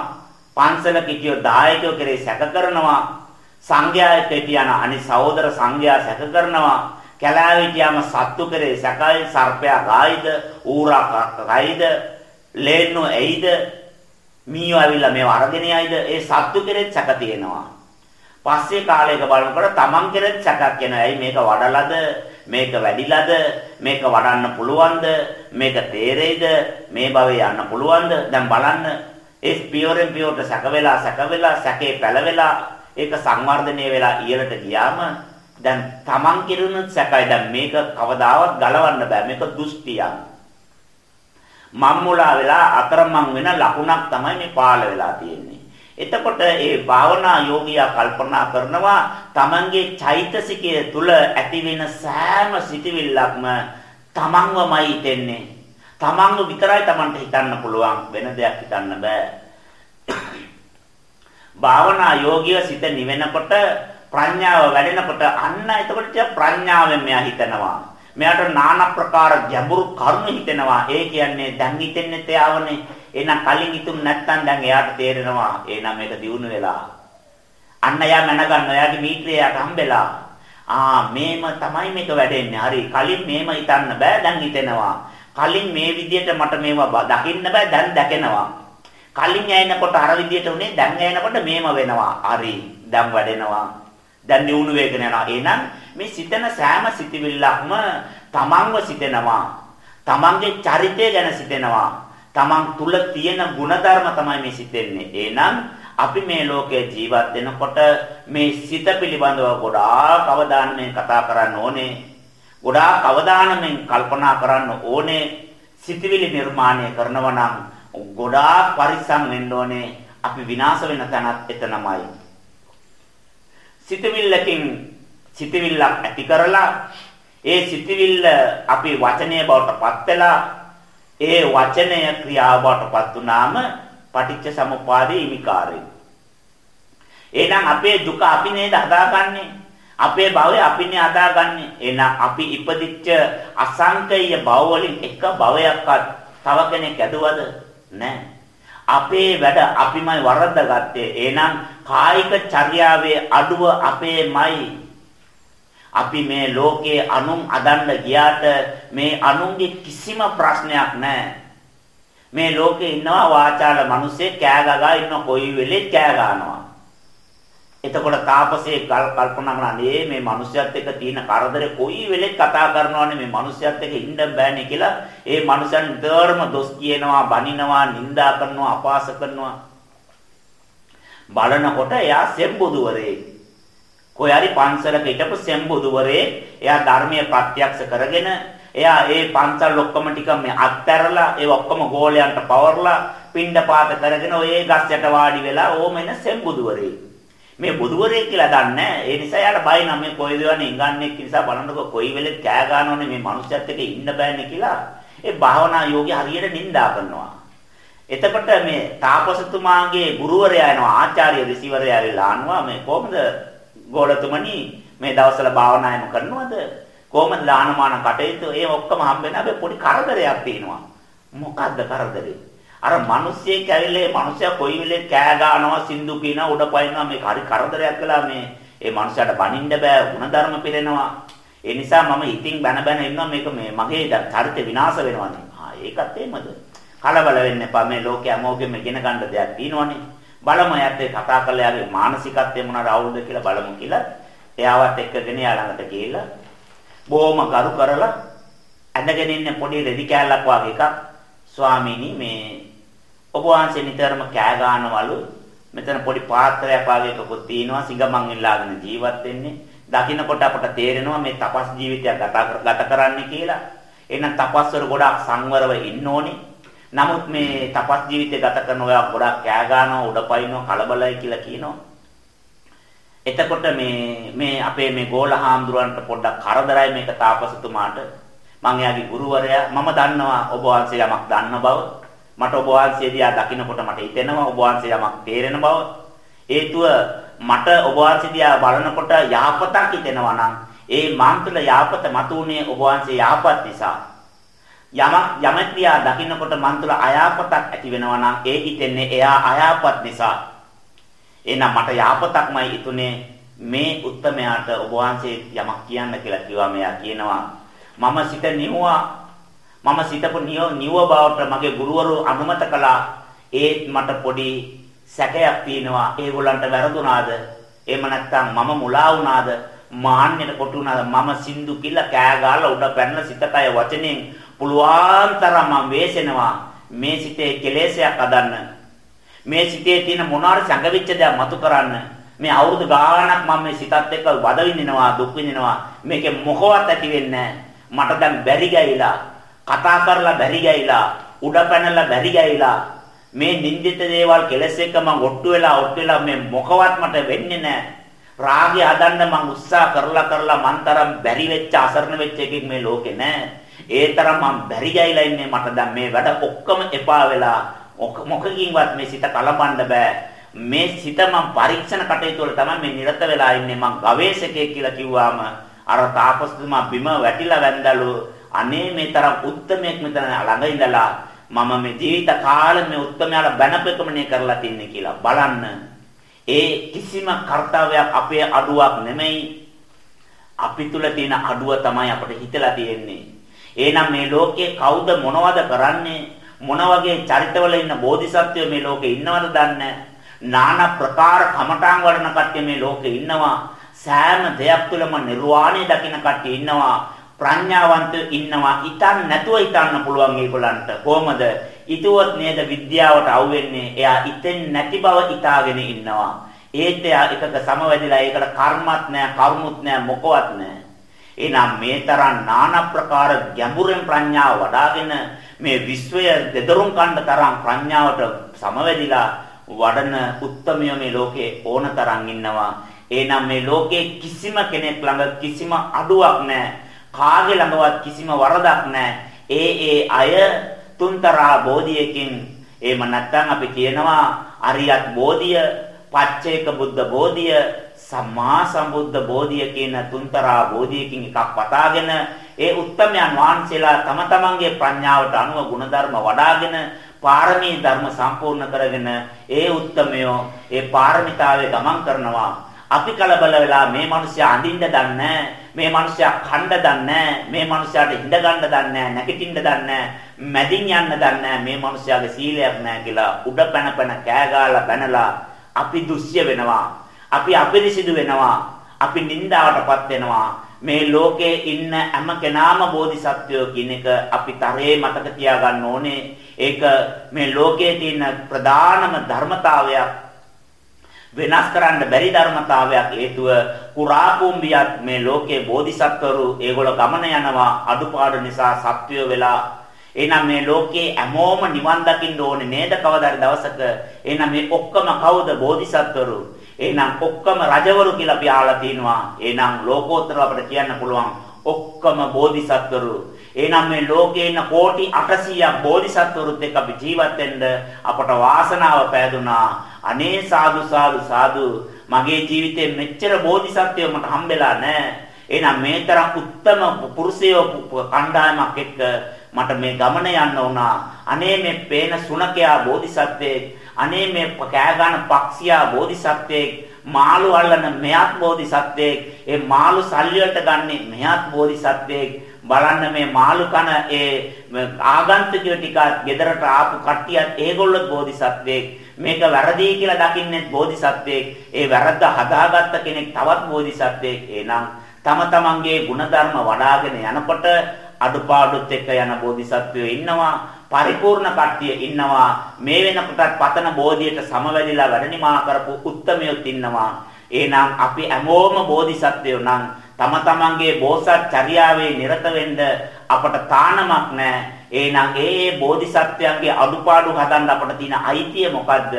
පන්සල කිටියෝ දායකයෝ කරේ සැක කරනවා, සංඝයා කෙටියන අනි සහෝදර සංඝයා සැක කරනවා, කැලෑවිටියම සත්තු කරේ සැකයි, සර්පයා ගායිද, ඌරා ගායිද, ලේන්නු ඇයිද, මීයෝ ඇවිල්ලා මේව අරගෙන යයිද, ඒ සත්තු කරේ සැක තියෙනවා. පස්සේ කාලයක බලනකොට Taman කෙරෙත් සැකක් එනවා. ඇයි මේක වඩලාද? මේක වැඩිලාද? මේක වඩන්න පුළුවන්ද? මේක තේරෙයිද? මේ භවයේ යන්න පුළුවන්ද? දැන් බලන්න ඒ පියවරෙන් පියවරට සැක වෙලා සැක වෙලා සැකේ පැලවෙලා ඒක සංවර්ධනය වෙලා ඉහළට ගියාම දැන් Taman කිරුණුත් සැකයි. දැන් මේක කවදාවත් ගලවන්න බෑ. මේක දෘෂ්ටියක්. මම්මුලා වෙලා අතරමං වෙන ලකුණක් තමයි මේ පාළ වෙලා තියෙන්නේ. එතකොට ඒ භාවනා යෝගියා කල්පනා කරනවා තමන්ගේ චෛතසිකය තුල ඇතිවෙන සෑම සිටිවිල්ලක්ම තමන්වමයි හිතෙන්නේ. තමන්ව විතරයි තමන්ට හිතන්න පුළුවන් වෙන දෙයක් හිතන්න බෑ. භාවනා යෝගිය සිත නිවෙනකොට ප්‍රඥාව වැඩෙනකොට අන්න එතකොට ප්‍රඥාවෙන් මෙයා හිතනවා. මෙයාට নানা ප්‍රකාර ගැඹුරු කරුණු හිතෙනවා. ඒ කියන්නේ දැන් හිතෙන්නේ තයාවනේ එහෙනම් කලින් හිතුනේ නැත්තම් දැන් එයාට තේරෙනවා එහෙනම් මේක දියුණු වෙලා අන්න යා මැන ගන්න. එයාගේ මීටරේ යට හම්බෙලා. ආ මේම තමයි මේක වැඩෙන්නේ. හරි. කලින් මේම හිතන්න බෑ දැන් හිතෙනවා. කලින් මේ විදියට මට මේවා දකින්න බෑ දැන් දැකෙනවා. කලින් ඇයෙනකොට අර විදියට උනේ දැන් ඇයෙනකොට මේම වෙනවා. හරි. දැන් වැඩෙනවා. දැන් නිවුණු වේගන යනවා. එහෙනම් මේ සිතන සෑම සිතිවිල්ලක්ම තමන්ව සිතෙනවා. තමන්ගේ චරිතය ගැන සිතෙනවා. තමන් තුල තියෙන ಗುಣධර්ම තමයි මේ සිතෙන්නේ. එහෙනම් අපි මේ ලෝකයේ ජීවත් වෙනකොට මේ සිත පිළිබඳව ගොඩාක් අවධානයෙන් කතා කරන්න ඕනේ. ගොඩාක් අවධානයෙන් කල්පනා කරන්න ඕනේ. සිතවිලි නිර්මාණය කරනවා නම් ගොඩාක් පරිස්සම් වෙන්න ඕනේ. අපි විනාශ වෙන තැනත් එතනමයි. සිතවිල්ලකින් සිතවිල්ලක් ඇති කරලා ඒ සිතවිල්ල අපි වචනය බවට පත් වෙලා ඒ වචනය ක්‍රියාව බවට පත් වුනාම පටිච්ච සමුප්පාදේ ඉමිකාරේ. එහෙනම් අපේ දුක අපි නේද හදාගන්නේ? අපේ භවය අපිනේ හදාගන්නේ. එහෙනම් අපි ඉපදිච්ච අසංකේය භව වලින් එක භවයක්වත් තව කෙනෙක් ඇදුවද? නැහැ. අපේ වැඩ අපිමයි වරද්දාගත්තේ. එහෙනම් කායික චර්යාවේ අඩුව අපේමයි. අපි මේ ලෝකයේ අනුන් අදන්න ගියාට මේ අනුන්ගේ කිසිම ප්‍රශ්නයක් නැහැ. මේ ලෝකේ ඉන්නවා වාචාල මිනිස්සේ කෑ ගගා ඉන්න කොයි වෙලෙත් කෑ ගන්නවා. එතකොට තාපසේ කල්පනා කරන්නේ මේ මිනිස්යාත් එක්ක තියෙන කරදරේ කොයි වෙලෙත් කතා කරනවනේ මේ මිනිස්යාත් එක්ක ඉන්න බෑනේ කියලා ඒ මිනිසන් ධර්ම දොස් කියනවා, බනිනවා, නිඳා කරනවා, අපාස කරනවා. බලනකොට එයා සෙම්බුදුවරේ. කොයි හරි පන්සලක හිටපු සෙම්බුදුවරේ එයා ධර්මයේ ප්‍රත්‍යක්ෂ කරගෙන එයා ඒ පන්සල් ඔක්කොම ටික මේ අත්හැරලා ඒ ඔක්කොම ගෝලයන්ට පවර්ලා පින්ඩ පාත කරගෙන ඔය ගස් යට වාඩි වෙලා ඕම එන සෙම්බුදුවරේ. මේ බුදුවරේ කියලා දන්නේ ඒ නිසා යාට බය නම් මේ කොයිද වනේ ඉංගන්නේ නිසා බලනකොට කොයි වෙලෙත් කෑ ගන්නෝනේ මේ මනුස්සයත් එක්ක ඉන්න බෑනේ කියලා. ඒ භාවනා යෝගී හරියට නිඳා කරනවා. එතකොට මේ තාපසතුමාගේ ගුරුවරයා එනවා ආචාර්ය ඍෂිවරයා වෙලා අහනවා මේ කොහොමද ගෝලතුමනි මේ දවස්වල භාවනායම කරනවද කොහොමද දානමාන කටයුතු ඒ ඔක්කොම හම්බෙන්න හැබැයි පොඩි කරදරයක් තියෙනවා. මොකද්ද කරදරේ? අර මිනිස්සෙක් ඇවිල්ලා මේ මිනිස්සයා කොයි වෙලේ කෑ ගන්නවා සින්දු කියනවා උඩ පයින්නවා මේක හරි කරදරයක් වෙලා මේ ඒ මිනිස්සයාට බනින්න බෑ ಗುಣධර්ම පිරෙනවා. ඒ නිසා මම ඉතින් බැන බැන ඉන්නවා මේක මේ මගේ චරිත විනාශ වෙනවානේ. ආ ඒකත් එහෙමද? කලබල වෙන්න එපා මේ ලෝකයේ අමෝගෙම ඉගෙන ගන්න දෙයක් තියෙනවනේ. බලමු යත් කතා කරලා යාගේ මානසිකත්වය මොනවාද අවුල්ද කියලා බලමු කියලා එයාවත් එක්කගෙන යා ළඟට ගිහිල්ලා බොහොම ගරු කරලා ඇඳගෙන ඉන්න පොඩි රෙදි කෑල්ලක් වගේ එකක් ස්වාමීනි මේ ඔබ වහන්සේ නිතරම කෑ ගන්නවලු මෙතන පොඩි පාත්‍රයක් වගේ එකකුත් තියෙනවා සිඟමන් ඉල්ලාගෙන ජීවත් වෙන්නේ දකින්නකොට අපට තේරෙනවා මේ තපස් ජීවිතයක් ගත කරන්න කියලා එහෙනම් තපස්වර ගොඩාක් සංවරව ඉන්න ඕනේ නමුත් මේ තපස් ජීවිතය ගත කරන ඔයා ගොඩාක් කෑ ගන්නවා උඩපයින්නවා කලබලයි කියලා කියනවා එතකොට මේ මේ අපේ මේ ගෝලහාම්දුරන්ට පොඩ්ඩක් කරදරයි මේක තාපසතුමාට. මම එයාගේ ගුරුවරයා. මම දන්නවා ඔබ වහන්සේ යමක් දන්න බව. මට ඔබ වහන්සේ දිහා දකින්නකොට මට හිතෙනවා ඔබ වහන්සේ යමක් තේරෙන බව. හේතුව මට ඔබ වහන්සේ දිහා බලනකොට යහපතක් හිතෙනවා නම් ඒ මන් තුළ යහපත මතුනේ ඔබ වහන්සේ යහපත් නිසා. යමක් යමක් දිහා දකින්නකොට මන් තුළ අයහපතක් ඇති වෙනවා නම් ඒ හිතෙන්නේ එයා අයහපත් නිසා. එහෙනම් මට යාපතක්මයි ඉතුනේ මේ උත්තමයාට ඔබ වහන්සේ යමක් කියන්න කියලා කිව්වා මෙයා කියනවා මම සිත නිවුවා මම සිතපු නිව බවට මගේ ගුරුවරු අනුමත කළා. ඒත් මට පොඩි සැකයක් තියෙනවා. ඒගොල්ලන්ට වැරදුනාද? එහෙම නැත්නම් මම මුලා වුණාද? මාන්නයට කොටු වුණාද? මම සින්දු කිල්ල කෑ ගාලා උඩ පැනලා සිතකය වචනෙන් පුළුවන් තරම් මම වේසෙනවා. මේ සිතේ කෙලෙසයක් අදන්න. මේ සිතේ තියෙන මොනාර සංගවිච්ච දෙයක් මතු කරන්න. මේ අවුරුදු ගාණක් මම මේ සිතත් එක්ක වද විඳිනවා දුක් විඳිනවා. මේකේ මොකවත් ඇති වෙන්නේ මට දැන් බැරි ගයිලා කතා කරලා බැරි ගයිලා උඩ පැනලා බැරි ගයිලා මේ නින්දිත දේවල් කෙලස් එක්ක මම ඔට්ටු වෙලා ඔට්ටු වෙලා මේ මොකවත් මට වෙන්නේ නැහැ රාගය හදන්න මං උත්සාහ කරලා කරලා මං තරම් බැරි වෙච්ච අසරණ වෙච්ච එකෙක් මේ ලෝකේ නැහැ ඒ තරම් මං බැරි ගයිලා ඉන්නේ මට දැන් මේ වැඩ ඔක්කොම එපා වෙලා මොකකින්වත් මේ සිත කලබන්න බෑ. මේ සිත මම පරීක්ෂණ කටයුතු වල තමයි මේ නිරත වෙලා ඉන්නේ. මම ගවේෂකයෙක් කියලා කිව්වාම අර තාපස්තුමා බිම වැටිලා වැන්දලු අනේ මේ තරම් උත්තරමයක් මෙතන ළඟ ඉඳලා මම මේ ජීවිත කාලෙ මේ උත්තරමයාලා බැනපෙකමනේ කරලා තින්නේ කියලා බලන්න. ඒ කිසිම කාර්යයක් අපේ අඩුවක් නෙමෙයි. අපි තුල තියෙන අඩුව තමයි අපිට හිතලා තියෙන්නේ. එහෙනම් මේ ලෝකයේ කවුද මොනවද කරන්නේ? මොන වගේ චරිතවල ඉන්න බෝධිසත්වයෝ මේ ලෝකේ ඉන්නවද දන්නේ නානා ප්‍රකාර කමඨාන් වඩන කට්ටිය මේ ලෝකේ ඉන්නවා. සෑම දෙයක් තුළම නිර්වාණය දකින කට්ටිය ඉන්නවා. ප්‍රඥාවන්තයෝ ඉන්නවා. හිතන්න නැතුව හිතන්න පුළුවන් ඒගොල්ලන්ට. කොහමද? ඊටුවත් නේද විද්‍යාවට අවු වෙන්නේ. එයා හිතෙන් නැති බව හිතාගෙන ඉන්නවා. ඒත් එයා එකක සමවැදිලා ඒකට කර්මත් නැහැ, කරුමුත් නැහැ, මොකවත් නැහැ. එහෙනම් මේ තරම් নানা ප්‍රකාර ගැඹුරෙන් ප්‍රඥාව වඩාගෙන මේ විශ්වය දෙදරුම් කණ්ඩ තරම් ප්‍රඥාවට සමවැදිලා වඩන උත්තරමිය මේ ලෝකේ ඕන තරම් ඉන්නවා. එහෙනම් මේ ලෝකේ කිසිම කෙනෙක් ළඟ කිසිම අඩුවක් නැහැ. කාගේ ළඟවත් කිසිම වරදක් නැහැ. ඒ ඒ අය තුන්තරා බෝධියකින් එහෙම නැත්නම් අපි කියනවා අරියත් බෝධිය, පච්චේක බුද්ධ බෝධිය, සම්මා සම්බුද්ධ බෝධිය කියන තුන්තරා බෝධියකින් එකක් වතාගෙන ඒ උත්තමයන් වහන්සේලා තම තමන්ගේ ප්‍රඥාවට අනුව ಗುಣධර්ම වඩාගෙන පාරමී ධර්ම සම්පූර්ණ කරගෙන ඒ උත්තමයෝ ඒ පාරමිතාවේ ගමන් කරනවා අපි කලබල වෙලා මේ මිනිස්සයා අඳින්න දන්නේ මේ මිනිස්සයා කණ්ඩ දන්නේ මේ මිනිස්සයාට ඉඳ ගන්න දන්නේ නැගිටින්න දන්නේ මැදින් යන්න දන්නේ මේ මිනිස්සයාගේ සීලයක් නැහැ කියලා උඩ පැන පැන කෑ ගාලා බැනලා අපි දුස්්‍ය වෙනවා. අපි අපිරිසිදු වෙනවා. අපි නින්දාවටපත් වෙනවා. මේ ලෝකේ ඉන්න හැම කෙනාම බෝධිසත්වයෝ කියන එක අපි තරේ මතක තියාගන්න ඕනේ. ඒක මේ ලෝකයේ තියෙන ප්‍රධානම ධර්මතාවයක්. වෙනස් කරන්න බැරි ධර්මතාවයක් හේතුව කුරා කුඹියත් මේ ලෝකේ බෝධිසත්වරු ඒගොල්ල ගමන යනවා අඩුපාඩු නිසා සත්වය වෙලා. එහෙනම් මේ ලෝකේ හැමෝම නිවන් දකින්න ඕනේ නේද කවදාද දවසක? එහෙනම් මේ ඔක්කොම කවුද බෝධිසත්වරු? එහෙනම් ඔක්කොම රජවරු කියලා අපි අහලා තිනවා එහෙනම් ලෝකෝත්තර අපිට කියන්න පුළුවන් ඔක්කොම බෝධිසත්වරු. එහෙනම් මේ ලෝකේ ඉන්න කෝටි 800ක් බෝධිසත්වරුත් එක්ක අපි ජීවත් වෙන්න අපට වාසනාව පෑදුනා. අනේ සාදු සාදු සාදු මගේ ජීවිතේ මෙච්චර බෝධිසත්වයෝ මට හම්බෙලා නැහැ. එහෙනම් මේ තරම් උත්තම පුරුෂයෝ කණ්ඩායමක් එක්ක මට මේ ගමන යන්න වුණා. අනේ මේ පේන සුනකයා බෝධිසත්වයෙක්. අනේ මේ කෑ ගන්න පක්ෂියා බෝධිසත්වයෙක්. මාළු අල්ලන මෙයත් බෝධිසත්වයෙක්. ඒ මාළු සල්ලි වලට ගන්නේ මෙයත් බෝධිසත්වයෙක්. බලන්න මේ මාළු කන ඒ ආගන්තුකයෝ ටිකක් ගෙදරට ආපු කට්ටියත් ඒගොල්ලෝ බෝධිසත්වෙක් මේක වැරදි කියලා දකින්නේ බෝධිසත්වෙක් ඒ වැරද්ද හදාගත්ත කෙනෙක් තවත් බෝධිසත්වෙක් එනම් තම තමන්ගේ ಗುಣධර්ම වඩාගෙන යනකොට අඩුපාඩුත් එක්ක යන බෝධිසත්වයෝ ඉන්නවා. පරිපූර්ණ කට්ටිය ඉන්නවා. මේ වෙනකොටත් පතන බෝධියට සමවැදිලා වැඩනිමා කරපු උත්තමයොත් ඉන්නවා. එහෙනම් අපි හැමෝම බෝධිසත්වයෝ නම් තම තමන්ගේ බෝසත් චර්යාවේ නිරත වෙන්න අපට තානමක් නැහැ. එහෙනම් ඒ ඒ බෝධිසත්වයන්ගේ අඩුපාඩු හදන්න අපට තියෙන අයිතිය මොකද්ද?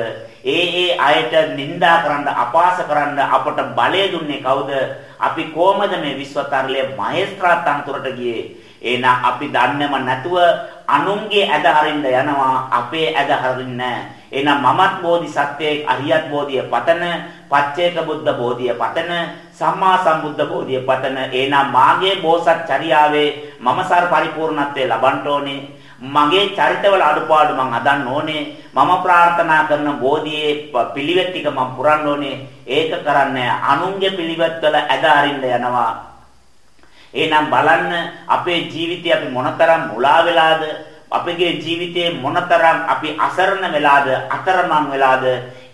ඒ ඒ අයට නිඳා කරන්න, අපාස කරන්න අපට බලය දුන්නේ කවුද? අපි කොහමද මේ විශ්වතරලයේ මහේස්ත්‍රාත් අන්තරට ගියේ? එහෙනම් අපි දන්නේම නැතුව අනුන්ගේ ඇද හරින්න යනවා අපේ ඇද හරින්නේ නැහැ. එහෙනම් මමත් බෝධිසත්වයේ අරියත් බෝධිය පතන, පච්චේක බුද්ධ බෝධිය පතන, සම්මා සම්බුද්ධ බෝධිය පතන. එහෙනම් මාගේ බෝසත් චර්යාවේ මම සර් පරිපූර්ණත්වයේ ලබන්න ඕනේ. මගේ චරිතවල අඩුපාඩු මං හදන්න ඕනේ. මම ප්‍රාර්ථනා කරන බෝධියේ පිළිවෙත් ටික මං පුරන්න ඕනේ. ඒක කරන්නේ අනුන්ගේ පිළිවෙත්වල ඇද අරින්න යනවා. එහෙනම් බලන්න අපේ ජීවිතේ අපි මොනතරම් මුලා වෙලාද අපගේ ජීවිතේ මොනතරම් අපි අසරණ වෙලාද අතරමං වෙලාද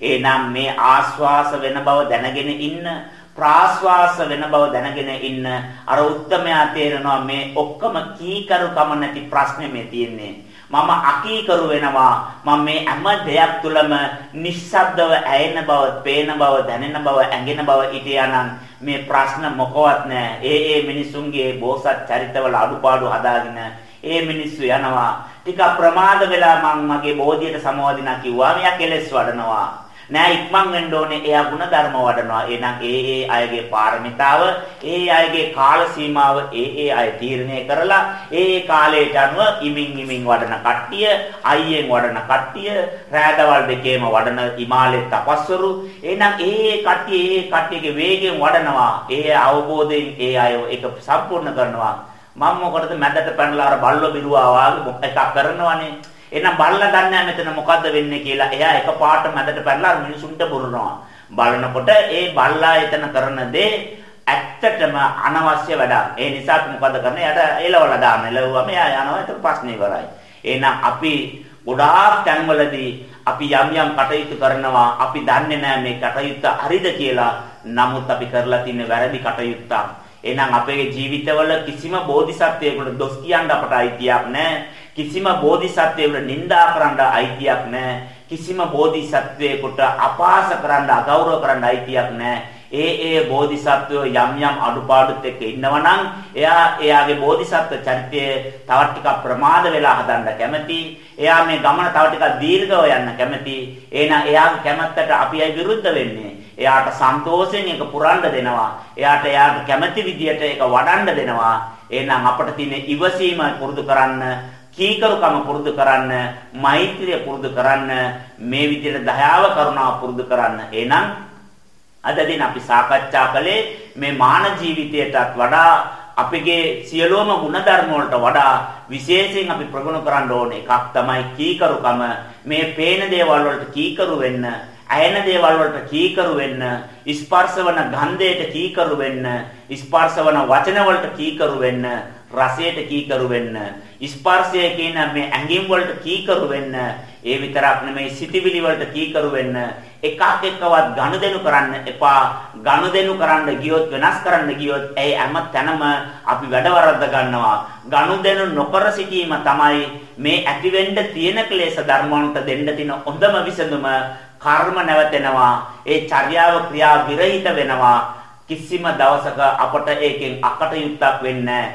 එහෙනම් මේ ආස්වාස වෙන බව දැනගෙන ඉන්න ප්‍රාස්වාස වෙන බව දැනගෙන ඉන්න අර උත්තමයා තේරෙනවා මේ ඔක්කොම කීකරුකම නැති ප්‍රශ්නේ මේ තියෙන්නේ මම අකීකරු වෙනවා මම මේ හැම දෙයක් තුළම නිශ්ශබ්දව ඇයෙන බව, පේන බව, දැනෙන බව, ඇඟෙන බව ඉතියානම් මේ ප්‍රශ්න මොකවත් නැහැ. ඒ ඒ මිනිසුන්ගේ බෝසත් චරිතවල අඩුපාඩු හදාගෙන ඒ මිනිස්සු යනවා. ටික ප්‍රමාද වෙලා මං මගේ බෝධියට සමවදිනා කිව්වා මෙයා කෙලස් වඩනවා. නෑ ඉක්මන් වෙන්න ඕනේ එයා ගුණ ධර්ම වඩනවා. එහෙනම් ඒ ඒ අයගේ පාරමිතාව, ඒ අයගේ කාල සීමාව ඒ ඒ අය තීරණය කරලා ඒ ඒ කාලයට අනුව ඉමින් ඉමින් වඩන කට්ටිය, අයියෙන් වඩන කට්ටිය, රෑදවල් දෙකේම වඩන හිමාලයේ තපස්වරු. එහෙනම් ඒ ඒ කට්ටිය ඒ කට්ටියගේ වේගයෙන් වඩනවා. ඒ අවබෝධයෙන් ඒ අය ඒක සම්පූර්ණ කරනවා. මම මොකටද මැදට පැනලා අර බල්ලෝ බිරුවා වාගේ එකක් කරනවනේ එහෙනම් බල්ලා දන්නේ නැහැ මෙතන මොකද්ද වෙන්නේ කියලා. එයා එකපාරට මැදට පැනලා මිනිසුන්ට බුරනවා. බලනකොට ඒ බල්ලා එතන කරන දේ ඇත්තටම අනවශ්‍ය වැඩක්. ඒ නිසා මොකද කරන්නේ? යට එලවලා දාන්න. එලවුවම එයා යනවා. ඒක ප්‍රශ්නේ ඉවරයි. එහෙනම් අපි ගොඩාක් තැන්වලදී අපි යම් යම් කටයුතු කරනවා. අපි දන්නේ නැහැ මේ කටයුත්ත හරිද කියලා. නමුත් අපි කරලා තියෙන වැරදි කටයුත්තක්. එහෙනම් අපේ ජීවිතවල කිසිම බෝධිසත්වයෙකුට දොස් කියන්න අපට අයිතියක් නැහැ. කිසිම බෝධිසත්වයෙකුට නිඳා කරන්න අයිතියක් නැහැ. කිසිම බෝධිසත්වයෙකුට අපහාස කරන්න අගෞරව කරන්න අයිතියක් නැහැ. ඒ ඒ බෝධිසත්වයෝ යම් යම් අඩුපාඩුත් එක්ක ඉන්නවනම් එයා එයාගේ බෝධිසත්ව චරිතය තව ටිකක් ප්‍රමාද වෙලා හදන්න කැමති. එයා මේ ගමන තව ටිකක් දීර්ඝව යන්න කැමති. එහෙනම් එයාගේ කැමැත්තට අපි අය විරුද්ධ වෙන්නේ. එයාට සන්තෝෂයෙන් ඒක පුරන්න දෙනවා. එයාට එයාට කැමති විදියට ඒක වඩන්න දෙනවා. එහෙනම් අපිට තියෙන ඉවසීම පුරුදු කරන්න කීකරුකම පුරුදු කරන්න, මෛත්‍රිය පුරුදු කරන්න, මේ විදිහට දයාව කරුණාව පුරුදු කරන්න. එහෙනම් අද දින අපි සාකච්ඡා කළේ මේ මාන ජීවිතයටත් වඩා අපගේ සියලුම ಗುಣධර්ම වලට වඩා විශේෂයෙන් අපි ප්‍රගුණ කරන්න ඕනේ එකක් තමයි කීකරුකම මේ පේන දේවල් වලට කීකරු වෙන්න ඇයෙන දේවල් වලට කීකරු වෙන්න ස්පර්ශවන ගන්ධයට කීකරු වෙන්න ස්පර්ශවන වචන වලට කීකරු වෙන්න රසයට කීකරු වෙන්න ස්පර්ශය කියන මේ ඇඟිම් වලට කීකරු වෙන්න ඒ විතරක් නෙමෙයි සිතිවිලි වලට කීකරු වෙන්න. එකක් එක්කවත් ගනුදෙනු කරන්න එපා. ගනුදෙනු කරන්න ගියොත් වෙනස් කරන්න ගියොත් ඒ හැම තැනම අපි වැඩ වරද්ද ගන්නවා. ගනුදෙනු නොකර සිටීම තමයි මේ ඇතිවෙන්න තියෙන ක්ලේශ ධර්මවන්ට දෙන්න තියෙන හොඳම විසඳුම. කර්ම නැවතෙනවා ඒ චර්යාව ක්‍රියා විරහිත වෙනවා කිසිම දවසක අපට ඒකෙන් අකටයුත්තක් වෙන්නේ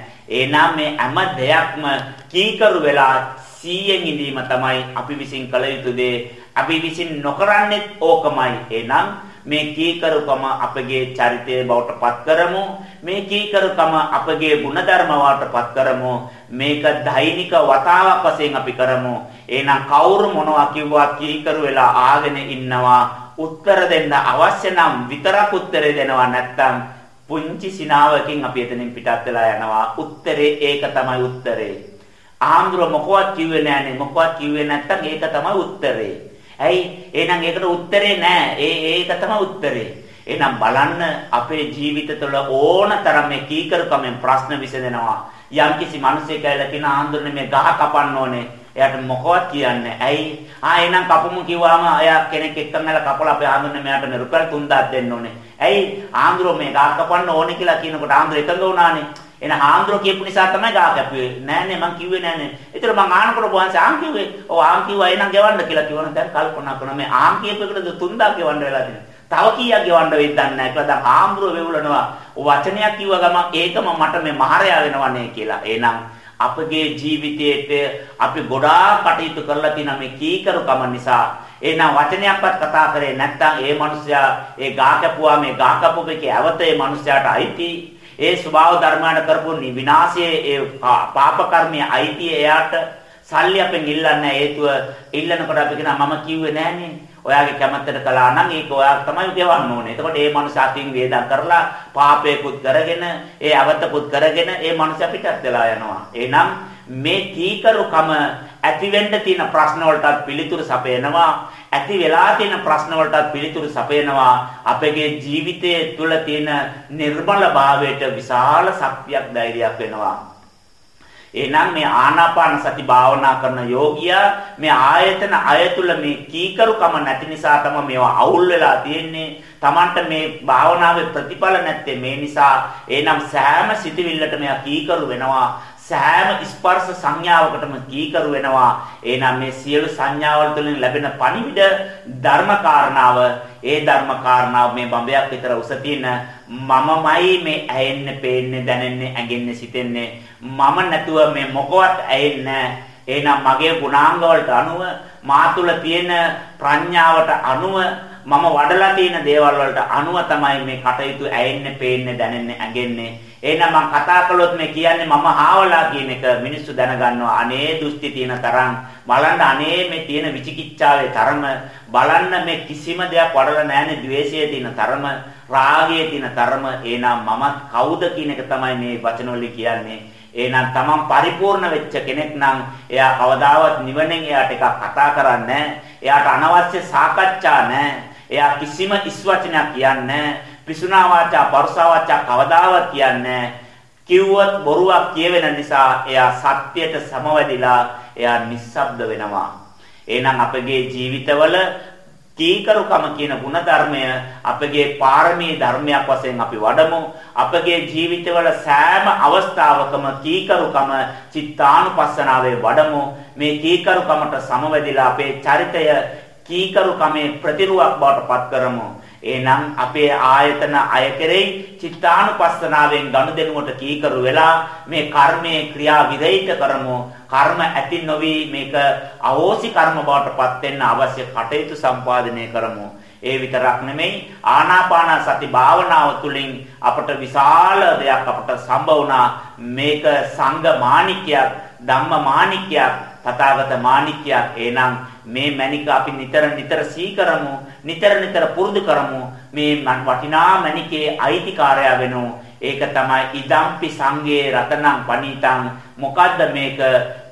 නැහැ මේ හැම දෙයක්ම කීකරු වෙලා සීයෙන් ඉඳීම තමයි අපි විසින් කළ යුතු දේ. අපි විසින් නොකරන්නේ ඕකමයි. එහෙනම් මේ කීකරුකම අපගේ චරිතය බවට පත් කරමු. මේ කීකරුකම අපගේ ಗುಣධර්ම බවට පත් කරමු. මේක දෛනික වතාවක් වශයෙන් අපි කරමු. එහෙනම් කවුරු මොනවා කිව්වා කීකරු වෙලා ආගෙන ඉන්නවා. උත්තර දෙන්න අවශ්‍ය නම් විතරක් උත්තරේ දෙනවා නැත්තම් පුංචි සිනාවකින් අපි එතනින් පිටත් වෙලා යනවා. උත්තරේ ඒක තමයි උත්තරේ. ආම්දුර මොකවත් කිව්වේ නෑනේ මොකවත් කිව්වේ නැත්තම් ඒක තමයි උත්තරේ. ඇයි? එහෙනම් ඒකට උත්තරේ නෑ. ඒ ඒක තමයි උත්තරේ. එහෙනම් බලන්න අපේ ජීවිත තුළ ඕනතරම් මේ කීකරුකමෙන් ප්‍රශ්න විසඳෙනවා. යම්කිසි මිනිසෙක් ඇවිල්ලා කියන ආන්දරනේ මේ ගහ කපන්න ඕනේ. එයාට මොකවත් කියන්නේ ඇයි? ආ එහෙනම් කපමු කිව්වම එයා කෙනෙක් එක්කම ඇල කපලා අපි ආන්දරනේ මෙයාට මේ රුපියල් 3000 දෙන්න ඕනේ. ඇයි? ආන්දරෝ මේ ගහ කපන්න ඕනේ කියලා කියනකොට ආන්දර එකඟ වුණානේ. එන හාමුදුරුවෝ කියපු නිසා තමයි ගා කැපුවේ. නෑනේ මං කිව්වේ නෑනේ. ඒතර මං ආනකොට වහන්සේ ආම් කිව්වේ. ඔව් ආම් කිව්වා එහෙනම් ගෙවන්න කියලා කිව්වනම් දැන් කල්පනා කරනවා මේ ආම් කියපු එකට 3000 ගෙවන්න වෙලා තියෙනවා. තව කීයක් ගෙවන්න වෙයිද දන්නේ නැහැ කියලා දැන් හාමුදුරුවෝ වෙවුලනවා. වචනයක් කිව්ව ගමන් ඒකම මට මේ මහරයා වෙනවනේ කියලා. එහෙනම් අපගේ ජීවිතයේට අපි ගොඩාක් කටයුතු කරලා තියෙන මේ කීකරුකම නිසා. එහෙනම් වචනයක්වත් කතා කරේ නැත්නම් ඒ මිනිසයා ඒ ගා කැපුවා මේ ගා කැපුවකේ ඇවත ඒ මිනිසයාට අයිති. ඒ ස්වභාව ධර්මයන් කරපු විනාශයේ ඒ පාප කර්මයේ අයිතිය එයාට. සල්ලි අපෙන් ඉල්ලන්නේ හේතුව ඉල්ලනකොට අපි කියනවා මම කිව්වේ නෑනේ. ඔයාගේ කැමැත්තට කළා නම් ඒක ඔයා තමයි ගෙවන්න ඕනේ. එතකොට ඒ මනුස්සයා අතින් වේදම් කරලා පාපේකුත් කරගෙන ඒ අවතකුත් කරගෙන ඒ මනුස්සයා පිටත් වෙලා යනවා. එහෙනම් මේ කීකරුකම ඇති වෙන්න තියෙන ප්‍රශ්න වලටත් පිළිතුරු සපයනවා ඇති වෙලා තියෙන ප්‍රශ්න වලටත් පිළිතුරු සපයනවා අපගේ ජීවිතයේ තුල තියෙන නිර්මල භාවයට විශාල ශක්තියක් ධෛර්යයක් වෙනවා එහෙනම් මේ ආනාපාන සති භාවනා කරන යෝගියා මේ ආයතන අයතුල මේ කීකරුකම නැති නිසා තමයි මේවා අවුල් වෙලා තියෙන්නේ. Tamanට මේ භාවනාවේ ප්‍රතිඵල නැත්තේ මේ නිසා. එහෙනම් සෑම සිටිවිල්ලට මෙයා කීකරු වෙනවා. සෑම ස්පර්ශ සංඥාවකටම කීකරු වෙනවා. එහෙනම් මේ සියලු සංඥාවල් තුළින් ලැබෙන පණිවිඩ ධර්ම කාරණාව, ඒ ධර්ම කාරණාව මේ බඹයක් විතර උස තියෙන මමමයි මේ ඇයෙන්නේ, පේන්නේ, දැනෙන්නේ, ඇඟෙන්නේ, සිතෙන්නේ. මම නැතුව මේ මොකවත් ඇයෙන්නේ එහෙනම් මගේ ගුණාංග වලට අනුව මා තුළ තියෙන ප්‍රඥාවට අනුව මම වඩලා තියෙන දේවල් වලට අනුව තමයි මේ කටයුතු ඇයෙන්නේ, පේන්නේ, දැනෙන්නේ, ඇඟෙන්නේ. එහෙනම් මම කතා කළොත් මේ කියන්නේ මම හාවලා කියන එක මිනිස්සු දැනගන්නවා. අනේ දුස්ති තියෙන තරම් බලන්න අනේ මේ තියෙන විචිකිච්ඡාවේ තරම බලන්න මේ කිසිම දෙයක් වඩලා නැහැනේ ද්වේෂයේ තියෙන තරම රාගයේ තියෙන තරම එහෙනම් මම කවුද කියන එක තමයි මේ වචන වලින් කියන්නේ. එහෙනම් තමන් පරිපූර්ණ වෙච්ච කෙනෙක් නම් එයා කවදාවත් නිවනෙන් එයාට එකක් කතා කරන්නේ එයාට අනවශ්‍ය සාකච්ඡා නැහැ. එයා කිසිම ඉස් වචනයක් කියන්නේ පිසුනා වාචා පරුසා වාචා කවදාවත් කියන්නේ කිව්වොත් බොරුවක් කියවෙන නිසා එයා සත්‍යයට සමවැදිලා එයා නිස්සබ්ද වෙනවා. එහෙනම් අපගේ ජීවිතවල කීකරුකම කියන ಗುಣධර්මය අපගේ පාරමී ධර්මයක් වශයෙන් අපි වඩමු. අපගේ ජීවිතවල සෑම අවස්ථාවකම කීකරුකම චිත්තානුපස්සනාවේ වඩමු. මේ කීකරුකමට සමවැදිලා අපේ චරිතය කීකරුකමේ ප්‍රතිරුවක් බවට පත් කරමු. එහෙනම් අපේ ආයතන අය කෙරෙහි චිත්තානුපස්සනාවෙන් ගනුදෙනුවට කීකරු වෙලා මේ කර්මයේ ක්‍රියා විරහිත කරමු. කර්ම ඇති නොවි මේක අවෝසි කර්ම බවට පත් වෙන්න අවශ්‍ය කටයුතු සම්පාදනය කරමු. ඒ විතරක් නෙමෙයි ආනාපාන සති භාවනාව තුළින් අපට විශාල දෙයක් අපට සම්භව වුණා. මේක සංඝ මාණික්‍යයක් ධම්ම මාණික්‍යයක් තථාගත මාණික්‍යයක් එනම් මේ මණික අපි නිතර නිතර සීකරමු. නිතර නිතර පුරුදු කරමු. මේ වටිනා මණිකේ අයිතිකාරයා වෙනු. ඒක තමයි ඉදම්පි සංගේ රතනං පණීතං. මොකද්ද මේක?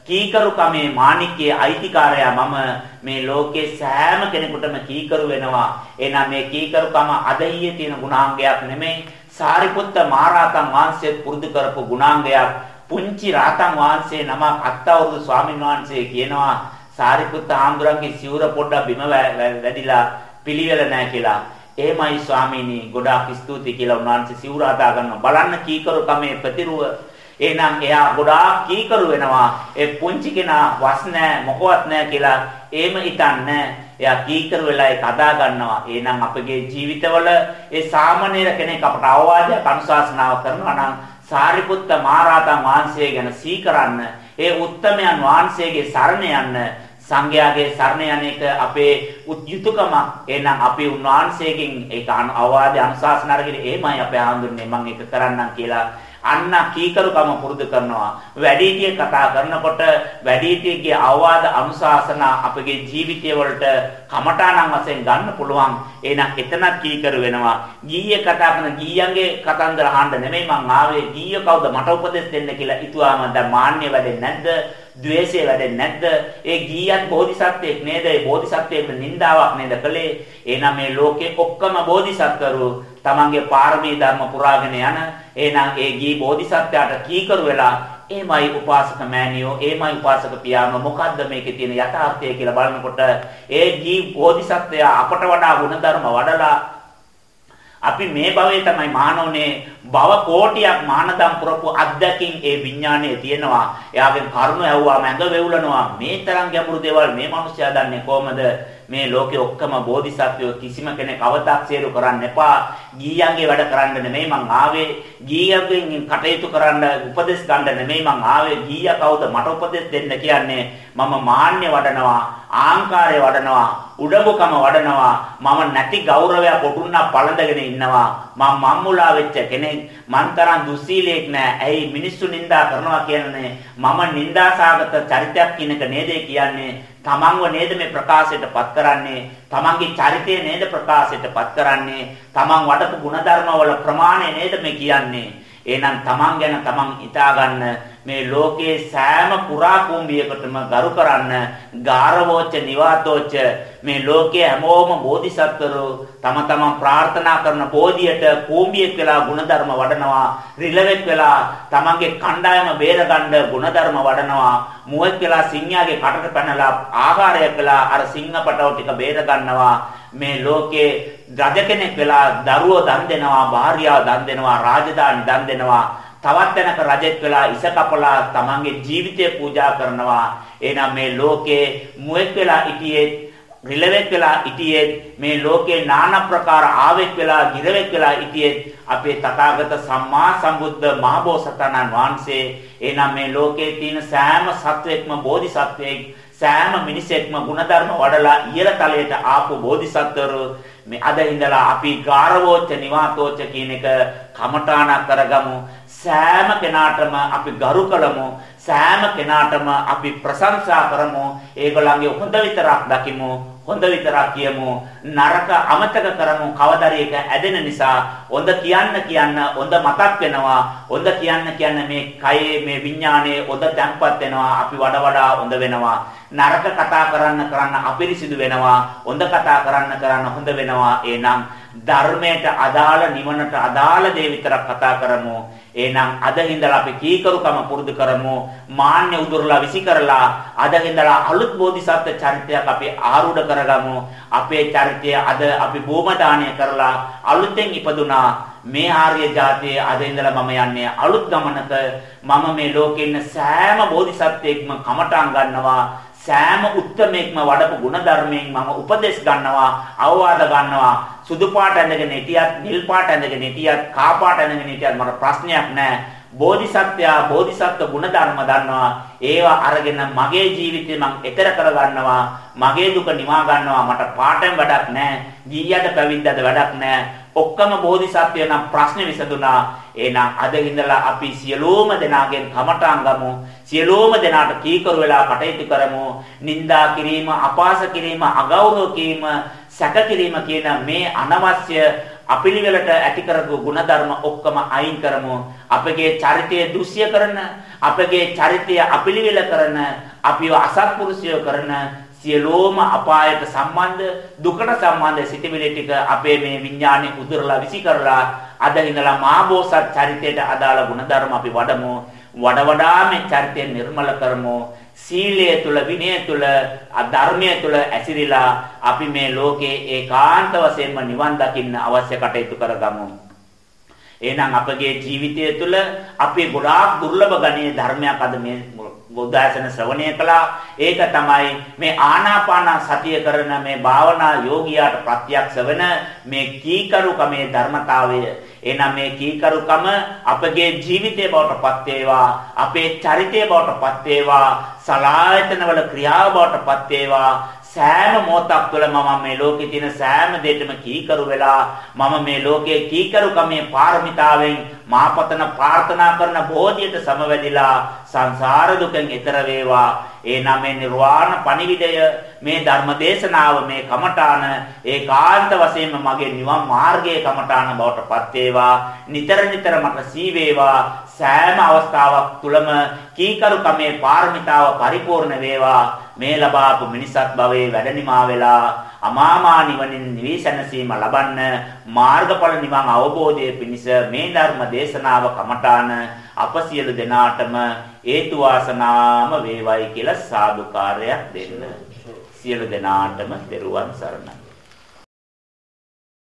කීකරු කමේ මාණිකයේ අයිතිකාරයා මම. මේ ලෝකේ සෑම කෙනෙකුටම කීකරු වෙනවා. එහෙනම් මේ කීකරු කම අදහියේ තියෙන ගුණාංගයක් නෙමෙයි. සාරිපුත්ත මහරහතන් වහන්සේ පුරුදු කරපු ගුණාංගයක්. පුංචි රහතන් වහන්සේ නමක් අත්තවරුදු ස්වාමීන් වහන්සේ කියනවා සාරිපුත්ත ආම්දුරන්ගේ සිවුර පොඩ්ඩක් බිම වැදිලා පිළිවෙල නැහැ කියලා. එහෙමයි ස්වාමීනි ගොඩාක් ස්තුතියි කියලා උන්වහන්සේ සිවුර හදා ගන්නවා. බලන්න කීකරු කමේ ප්‍රතිරුව එහෙනම් එයා ගොඩාක් කීකරු වෙනවා. ඒ පුංචි කෙනා වස් නැහැ මොකවත් නැහැ කියලා එහෙම හිතන්නේ එයා කීකරු වෙලා ඒක අදා ගන්නවා. එහෙනම් අපගේ ජීවිතවල ඒ සාමාන්‍ය කෙනෙක් අපට අවවාදයක් අනුශාසනාව කරනවා නම් සාරිපුත්ත මහරහතන් වහන්සේ ගැන සීකරන්න ඒ උත්තමයන් වහන්සේගේ සරණ යන්න සංඝයාගේ සරණ යන එක අපේ යුතුයකම එහෙනම් අපි උන්වහන්සේගෙන් ඒක අවවාද අනුශාසන අරගෙන එහෙමයි අපේ ආඳුන්නේ මම ඒක කරන්නම් කියලා අන්න කීකරුකම පුරුදු කරනවා. වැඩිහිටිය කතා කරනකොට වැඩිහිටියගේ අවවාද අනුශාසන අපගේ ජීවිතය වලට කමඨාණන් වශයෙන් ගන්න පුළුවන්. එහෙනම් එතනත් කීකරු වෙනවා. ගීයේ කතා කරන ගීයන්ගේ කතන්දර අහන්න නෙමෙයි මං ආවේ. ගීය කවුද? මට උපදෙස් දෙන්න කියලා හිතුවාම දැන් මාන්නේ වැඩෙන්නේ නැද්ද? ද්වේෂය වැඩෙන්නේ නැද්ද? ඒ ගීයත් බෝධිසත්වයෙක් නේද? ඒ බෝධිසත්වයෙක් නින්දාවක් නේද කළේ? එහෙනම් මේ ලෝකේ ඔක්කොම බෝධිසත්වරු තමන්ගේ පාරමී ධර්ම පුරාගෙන යන එහෙනම් ඒ ගී බෝධිසත්වයාට කීකරු වෙලා එමයි උපාසක මෑණියෝ එමයි උපාසක පියාණෝ මොකද්ද මේකේ තියෙන යථාර්ථය කියලා බලනකොට ඒ ගී බෝධිසත්වයා අපට වඩා ගුණධර්ම වඩලා අපි මේ භවයේ තමයි මානෝනේ භව කෝටියක් මානදම් පුරපු අත්දැකීම් ඒ විඥානයේ තියෙනවා. එයාගෙන් කරුණ ඇහුවාම ඇඟ වෙවුලනවා. මේ තරම් ගැඹුරු දේවල් මේ මිනිස්සයා දන්නේ කොහමද? මේ ලෝකේ ඔක්කොම බෝධිසත්වයෝ කිසිම කෙනෙක් අව탁සීරු කරන්න එපා. ගීයන්ගේ වැඩ කරන්න නෙමෙයි මං ආවේ. ගීයන්ගෙන් කටයුතු කරන්න උපදෙස් ගන්න නෙමෙයි මං ආවේ. ගීයා කවුද මට උපදෙස් දෙන්න කියන්නේ? මම මාන්‍ය වඩනවා, ආංකාරය වඩනවා, උඩඟුකම වඩනවා. මම නැති ගෞරවය පොටුන්නා පළඳගෙන ඉන්නවා. මම මම්මුලා වෙච්ච කෙනෙක්. මං තරම් දුස්සීලයක් නෑ. ඇයි මිනිස්සු නිඳා කරනවා කියන්නේ? මම නිඳාසාගත චරිතයක් කියනක නේද කියන්නේ? තමන්ව නේද මේ ප්‍රකාශයටපත් කරන්නේ? තමන්ගේ චරිතය නේද ප්‍රකාශයටපත් කරන්නේ? තමන් වඩපු ಗುಣධර්ම වල ප්‍රමාණය නේද මේ කියන්නේ? එහෙනම් තමන් ගැන තමන් හිතාගන්න මේ ලෝකේ සෑම පුරා කුඹියකටම ගරු කරන්න ගාරවෝච නිවාතෝච මේ ලෝකයේ හැමෝම බෝධිසත්වරු තම තමන් ප්‍රාර්ථනා කරන බෝධියට කුඹියෙක් වෙලා ಗುಣධර්ම වඩනවා රිලෙවෙක් වෙලා තමන්ගේ කණ්ඩායම බේරගන්න ಗುಣධර්ම වඩනවා. මුවෙක් වෙලා සිංහයාගේ කටට පැනලා ආහාරයක් වෙලා අර සිංහ පටව ටික බේර ගන්නවා මේ ලෝකේ රජ කෙනෙක් වෙලා දරුවෝ දන් දෙනවා භාර්යාව දන් දෙනවා රාජධානි දන් දෙනවා තවත් තැනක රජෙක් වෙලා ඉස කපලා තමන්ගේ ජීවිතය පූජා කරනවා. එහෙනම් මේ ලෝකේ මුවෙක් වෙලා ඉතියේ රිලෙවෙක් වෙලා ඉතියේ මේ ලෝකේ নানা ප්‍රකාර ආවෙක් වෙලා ගිරවෙක් වෙලා ඉතියේ අපේ තථාගත සම්මා සම්බුද්ධ මහබෝසතාණන් වහන්සේ එනම් මේ ලෝකේ තියෙන සෑම සත්වෙක්ම බෝධිසත්වෙක් සෑම මිනිසෙක්ම ಗುಣධර්ම වඩලා ඉහළ තලයට ආපු බෝධිසත්වරු මේ අද ඉඳලා අපි ගාරවෝච්ච නිවාතෝච්ච කියන එක කමඨාණක් කරගමු. සෑම කෙනාටම අපි ගරු කළමු. සෑම කෙනාටම අපි ප්‍රශංසා කරමු. ඒගොල්ලන්ගේ හොඳ විතරක් දකිමු. හොඳ විතරක් කියමු නරක අමතක කරමු කවදාරි එක ඇදෙන නිසා හොඳ කියන්න කියන්න හොඳ මතක් වෙනවා හොඳ කියන්න කියන්න මේ කයේ මේ විඥානයේ හොඳ තැම්පත් වෙනවා අපි වඩා වඩා හොඳ වෙනවා නරක කතා කරන්න කරන්න අපිරිසිදු වෙනවා. හොඳ කතා කරන්න කරන්න හොඳ වෙනවා. එහෙනම් ධර්මයට අදාළ නිවනට අදාළ දේ විතරක් කතා කරමු. එහෙනම් අද හිඳලා අපි කීකරුකම පුරුදු කරමු. මාන්‍ය උදුරලා විසි කරලා අද හිඳලා අලුත් බෝධිසත්ව චරිතයක් අපි ආරූඪ කරගමු. අපේ චරිතය අද අපි භූම කරලා අලුතෙන් ඉපදුනා. මේ ආර්ය જાතියේ අද ඉඳලා මම යන්නේ අලුත් ගමනක. මම මේ ලෝකේ ඉන්න සෑම බෝධිසත්වෙක්ම කමටන් ගන්නවා. සෑම උත්මේක්ම වඩපු ಗುಣධර්මයෙන් මම උපදෙස් ගන්නවා අවවාද ගන්නවා. සුදු පාට ඇඳගෙන හිටියත් නිල් පාට ඇඳගෙන හිටියත් කා පාට ඇඳගෙන හිටියත් මට ප්‍රශ්නයක් නැහැ. බෝධිසත්වයා බෝධිසත්ව ගුණධර්ම දන්නවා. ඒවා අරගෙන මගේ ජීවිතේ මං ඈතර කර ගන්නවා මගේ දුක නිවා ගන්නවා. මට පාටෙන් වැඩක් නැහැ. ගියයට පැවිද්දද වැඩක් නැහැ. ඔක්කොම බෝධිසත්වය නම් ප්‍රශ්නේ විසඳුණා. එහෙනම් අද ඉඳලා අපි සියලෝම දෙනාගෙන් කමටාන් ගමු. සියලෝම දෙනාට කීකරු වෙලා කටයුතු කරමු. නිନ୍ଦා කිරීම, අපාස කිරීම, අගෞරව කිරීම, සැක කිරීම කියන මේ අනවශ්‍ය අපිළිවෙලට ඇති කරපු ಗುಣධර්ම ඔක්කොම අයින් කරමු. අපගේ චරිතය දුස්්‍ය කරන, අපගේ චරිතය අපිළිවෙල කරන, අපිව අසත්පුරුෂය කරන සියලෝම අපායට සම්බන්ධ දුකට සම්බන්ධ සිටිවිලි ටික අපේ මේ විඥානේ උදුරලා විසි කරලා අද ඉඳලා මාබෝසත් චරිතයට අදාළ ಗುಣධර්ම අපි වඩමු. වඩ වඩා මේ චරිතය නිර්මල කරමු. සීලය තුල විනය තුල ධර්මය තුල ඇසිරිලා අපි මේ ලෝකේ ඒකාන්ත වශයෙන්ම නිවන් දකින්න අවශ්‍ය කටයුතු කරගමු. එහෙනම් අපගේ ජීවිතය තුළ අපි ගොඩාක් දුර්ලභ ගණයේ ධර්මයක් අද මේ බුද්ධාසන ශ්‍රවණය කළා. ඒක තමයි මේ ආනාපාන සතිය කරන මේ භාවනා යෝගියාට ප්‍රත්‍යක්ෂ වෙන මේ කීකරුකමේ ධර්මතාවය. එනම් මේ කීකරුකම අපගේ ජීවිතේ බවට පත් වේවා, අපේ චරිතය බවට පත් වේවා, සලායතනවල ක්‍රියාව බවට පත් වේවා, සෑම මොහොතක් තුළ මම මේ ලෝකේ තියෙන සෑම දෙයකම කීකරු වෙලා මම මේ ලෝකයේ කීකරුකමේ පාරමිතාවෙන් මාපතන ප්‍රාර්ථනා කරන බෝධියට සමවැදිලා සංසාර දුකෙන් එතර වේවා. ඒ නමේ නිර්වාණ පණිවිඩය මේ ධර්ම දේශනාව මේ කමඨාන ඒකාන්ත වශයෙන්ම මගේ නිවන් මාර්ගයේ කමඨාන බවට පත් වේවා. නිතර නිතර මට සී වේවා. සෑම අවස්ථාවක් තුලම කීකරුකමේ පාරමිතාව පරිපූර්ණ වේවා. මේ ලබාපු මිනිසත් භවයේ වැඩනිමා වෙලා අමාමා නිවනින් නිවිසනසීම ලබන්න මාර්ගඵල නිවන් අවබෝධයේ පිණිස මේ ධර්ම දේශනාව කමඨාන අප සියලු දෙනාටම හේතු වාසනාම වේවයි කියලා සාදුකාරයක් දෙන්න. සියලු දෙනාටම දරුවන් සරණයි